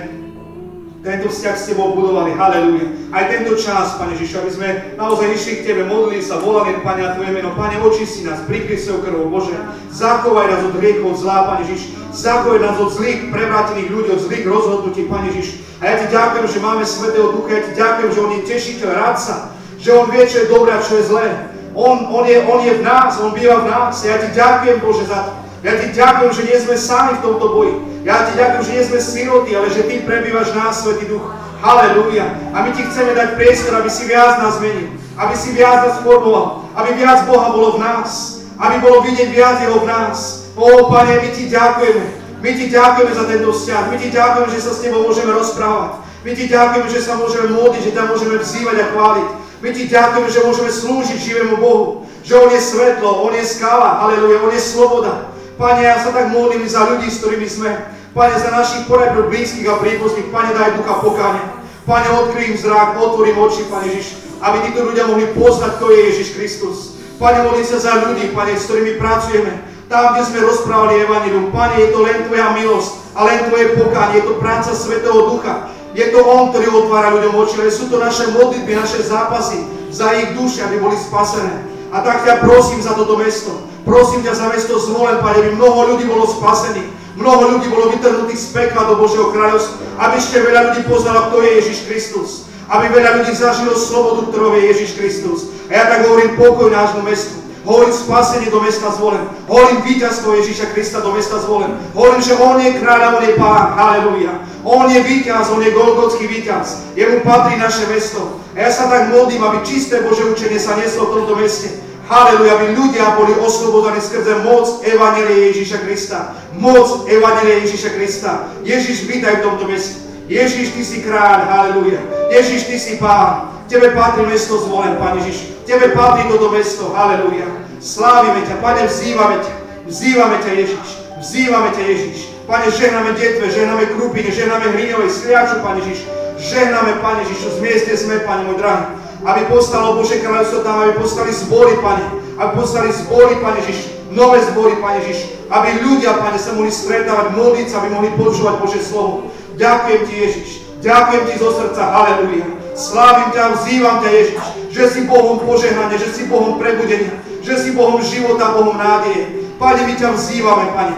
tento vzťah s Tebou budovali. Halelúja. Aj tento čas, Pane Ježišu, aby sme naozaj išli k Tebe, modlili sa, volali, Pane, a Tvoje meno. Pane, očisti nás, prikry svojou krvou, Bože. Zachovaj nás od hriechov, zlá, Pane Ježiš. Zachovaj nás od zlých, prevrátených ľudí, od zlých rozhodnutí, Pane Ježiš. A ja Ti ďakujem, že máme Svetého Ducha, ja Ti ďakujem, že On je tešiteľ, radca, že On vie, čo je dobré a čo je zlé. On, on, je, on je v nás, On býva v nás. Ja Ti ďakujem, Bože, za to. Ja Ti ďakujem, že nie sme sami v tomto boji. Ja Ti ďakujem, že nie sme siroty, ale že Ty prebývaš nás, Svetý Duch. Halelúja. A my Ti chceme dať priestor, aby si viac nás zmenil. Aby si viac nás formoval. Aby viac Boha bolo v nás. Aby bolo vidieť viac Jeho v nás. Ó, Pane, my Ti ďakujeme. My Ti ďakujeme za tento vzťah. My Ti ďakujeme, že sa s Tebou môžeme rozprávať. My Ti ďakujeme, že sa môžeme modliť, že ťa môžeme vzývať a chváliť. My Ti ďakujeme, že môžeme slúžiť živému Bohu. Že On je svetlo, On je skala, aleluja, On je sloboda. Pane, ja sa tak modlím za ľudí, s ktorými sme. Pane, za našich porajprv blízkych a príbuzných. Pane, daj ducha pokáňa. Pane, odkryj im zrak, otvorím oči, Pane Ježiš, aby títo ľudia mohli poznať, kto je Ježiš Kristus. Pane, modlím sa za ľudí, Pane, s ktorými pracujeme. Tam, kde sme rozprávali Evangelium. Pane, je to len Tvoja milosť a len Tvoje pokánie. Je to práca Svetého Ducha. Je to On, ktorý otvára ľuďom oči, ale sú to naše modlitby, naše zápasy za ich duše, aby boli spasené. A tak ťa prosím za toto mesto. Prosím ťa za mesto zvolen, Pane, aby mnoho ľudí bolo spasených. Mnoho ľudí bolo vytrhnutých z pekla do Božieho kráľovstva, aby ešte veľa ľudí poznalo, kto je Ježiš Kristus. Aby veľa ľudí zažilo slobodu, ktorou je Ježiš Kristus. A ja tak hovorím pokoj nášmu mestu. Hovorím spasenie do mesta zvolen. Hovorím víťazstvo Ježíša Krista do mesta zvolen. Hovorím, že On je kráľ a On je pán. Halelúja. On je víťaz, On je golgotský víťaz. Jemu patrí naše mesto. A ja sa tak modlím, aby čisté Bože učenie sa neslo v tomto meste. Haleluja, aby ľudia boli oslobodaní skrze moc Evangelie Ježíša Krista. Moc Evangelie Ježíša Krista. Ježíš, vítaj v tomto meste. Ježíš, Ty si kráľ, haleluja. Ježíš, Ty si pán. Tebe patrí mesto zvolen, Pán Ježiš. Tebe patrí toto mesto, haleluja. Slávime ťa, Pane, vzývame ťa. Vzývame ťa, Ježiš. Vzývame ťa, Ježiš. Pane, žehname detve, žehname krupine, žehname hriňovej sliaču, Pane Ježiš. Žehname, Pane Ježišu, z mieste sme, Pane môj drahý aby postalo Bože kráľovstvo tam, aby postali zbory, Pane, aby postali zbory, Pane Ježiš, nové zbory, Pane Ježiš, aby ľudia, Pane, sa mohli stretávať, modliť sa, aby mohli počúvať Bože slovo. Ďakujem Ti, Ježiš, ďakujem Ti zo srdca, haleluja. Slávim ťa, vzývam ťa, Ježiš, že si Bohom požehnania, že si Bohom prebudenia, že si Bohom života, Bohom nádeje. Pane, my ťa vzývame, Pane.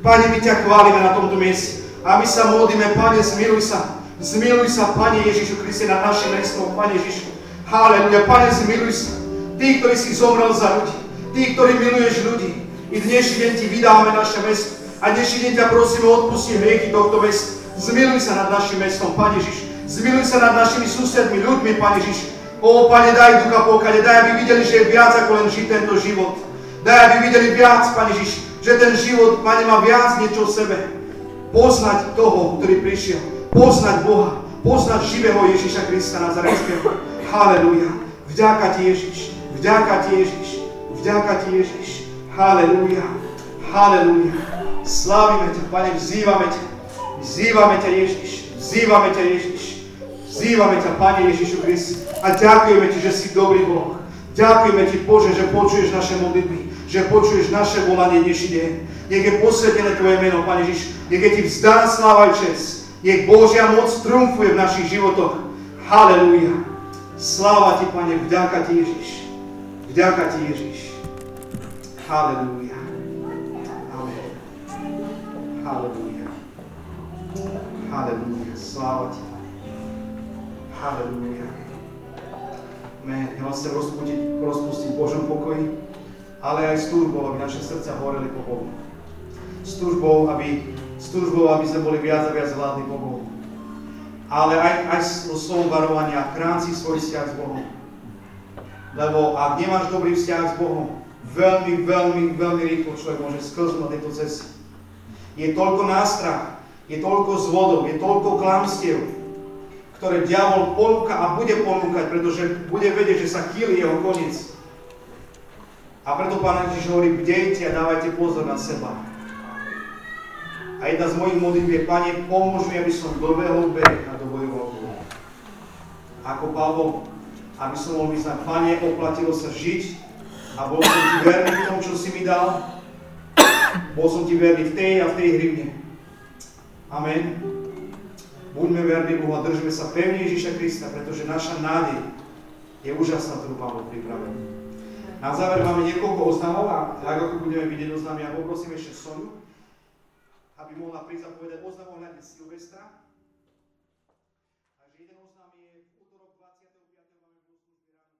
Pane, my ťa chválime na tomto mieste. A my sa modlíme, Pane, zmiluj sa. Zmiluj sa, Pane Ježišu Kriste, nad našim mestom, Pane Ježišu. Haleluja, Pane, zmiluj sa. Ty, ktorý si zomrel za ľudí. Ty, ktorý miluješ ľudí. I dnešný deň Ti vydáme naše mesto. A dnešný deň ťa prosíme odpustiť hriechy tohto mesta. Zmiluj sa nad našim mestom, Pane Ježiš. Zmiluj sa nad našimi susedmi, ľuďmi, Pane Ježiš. O, Pane, daj ducha pokane, daj, aby videli, že je viac ako len žiť tento život. Daj, aby videli viac, Pane Ježiš, že ten život, Pane, má viac niečo v sebe. Poznať toho, ktorý prišiel poznať Boha, poznať živého Ježíša Krista Nazareckého. Haleluja. Vďaka ti Ježiš, vďaka ti Ježiš, vďaka ti Ježiš. Haleluja, haleluja. Slávime ťa, Pane, vzývame ťa, vzývame ťa Ježiš, vzývame ťa Ježiš, vzývame ťa, Pane Ježišu Kristi a ďakujeme ti, že si dobrý Boh. Ďakujeme ti, Bože, že počuješ naše modlitby, že počuješ naše volanie dnešný deň. Nech je posvetené Tvoje meno, Pane Ježiš. Nech je Ti vzdá sláva čest. Nech Božia moc triumfuje v našich životoch. Halelúja. Sláva Ti, Pane, vďaka Ti, Ježiš. Vďaka Ti, Ježiš. Halelúja. Amen. Halelúja. Halelúja. Sláva Ti. Halelúja. Amen. Ja vás chcem rozpustiť, rozpustiť Božom pokoji, ale aj s túžbou, aby naše srdca horeli po Bohu. S túžbou, aby, s túžbou, aby sme boli viac a viac vládni po Bohu. Ale aj, aj so slovom varovania, chrán si svoj vzťah s Bohom. Lebo ak nemáš dobrý vzťah s Bohom, veľmi, veľmi, veľmi rýchlo človek môže sklznúť tejto ceste. Je toľko nástrah, je toľko zvodov, je toľko klamstiev, ktoré diabol ponúka a bude ponúkať, pretože bude vedieť, že sa chýli jeho koniec. A preto Pán Ježiš hovorí, bdejte a dávajte pozor na seba. A jedna z mojich modlív je, Pane, pomôž mi, aby som dobehol beh a dobojoval. Ako Pavol, aby som mohol vyznať, Pane, oplatilo sa žiť a bol som Ti verný v tom, čo si mi dal. Bol som Ti verný v tej a v tej hrivne. Amen. Buďme verní Bohu a držme sa pevne Ježiša Krista, pretože naša nádej je úžasná, ktorú Pán Boh. Na záver máme niekoľko oznamov a ak ako budeme vidieť oznámy, ja poprosím ešte Soniu, aby mohla prísť a povedať oznamov hľadne Silvestra.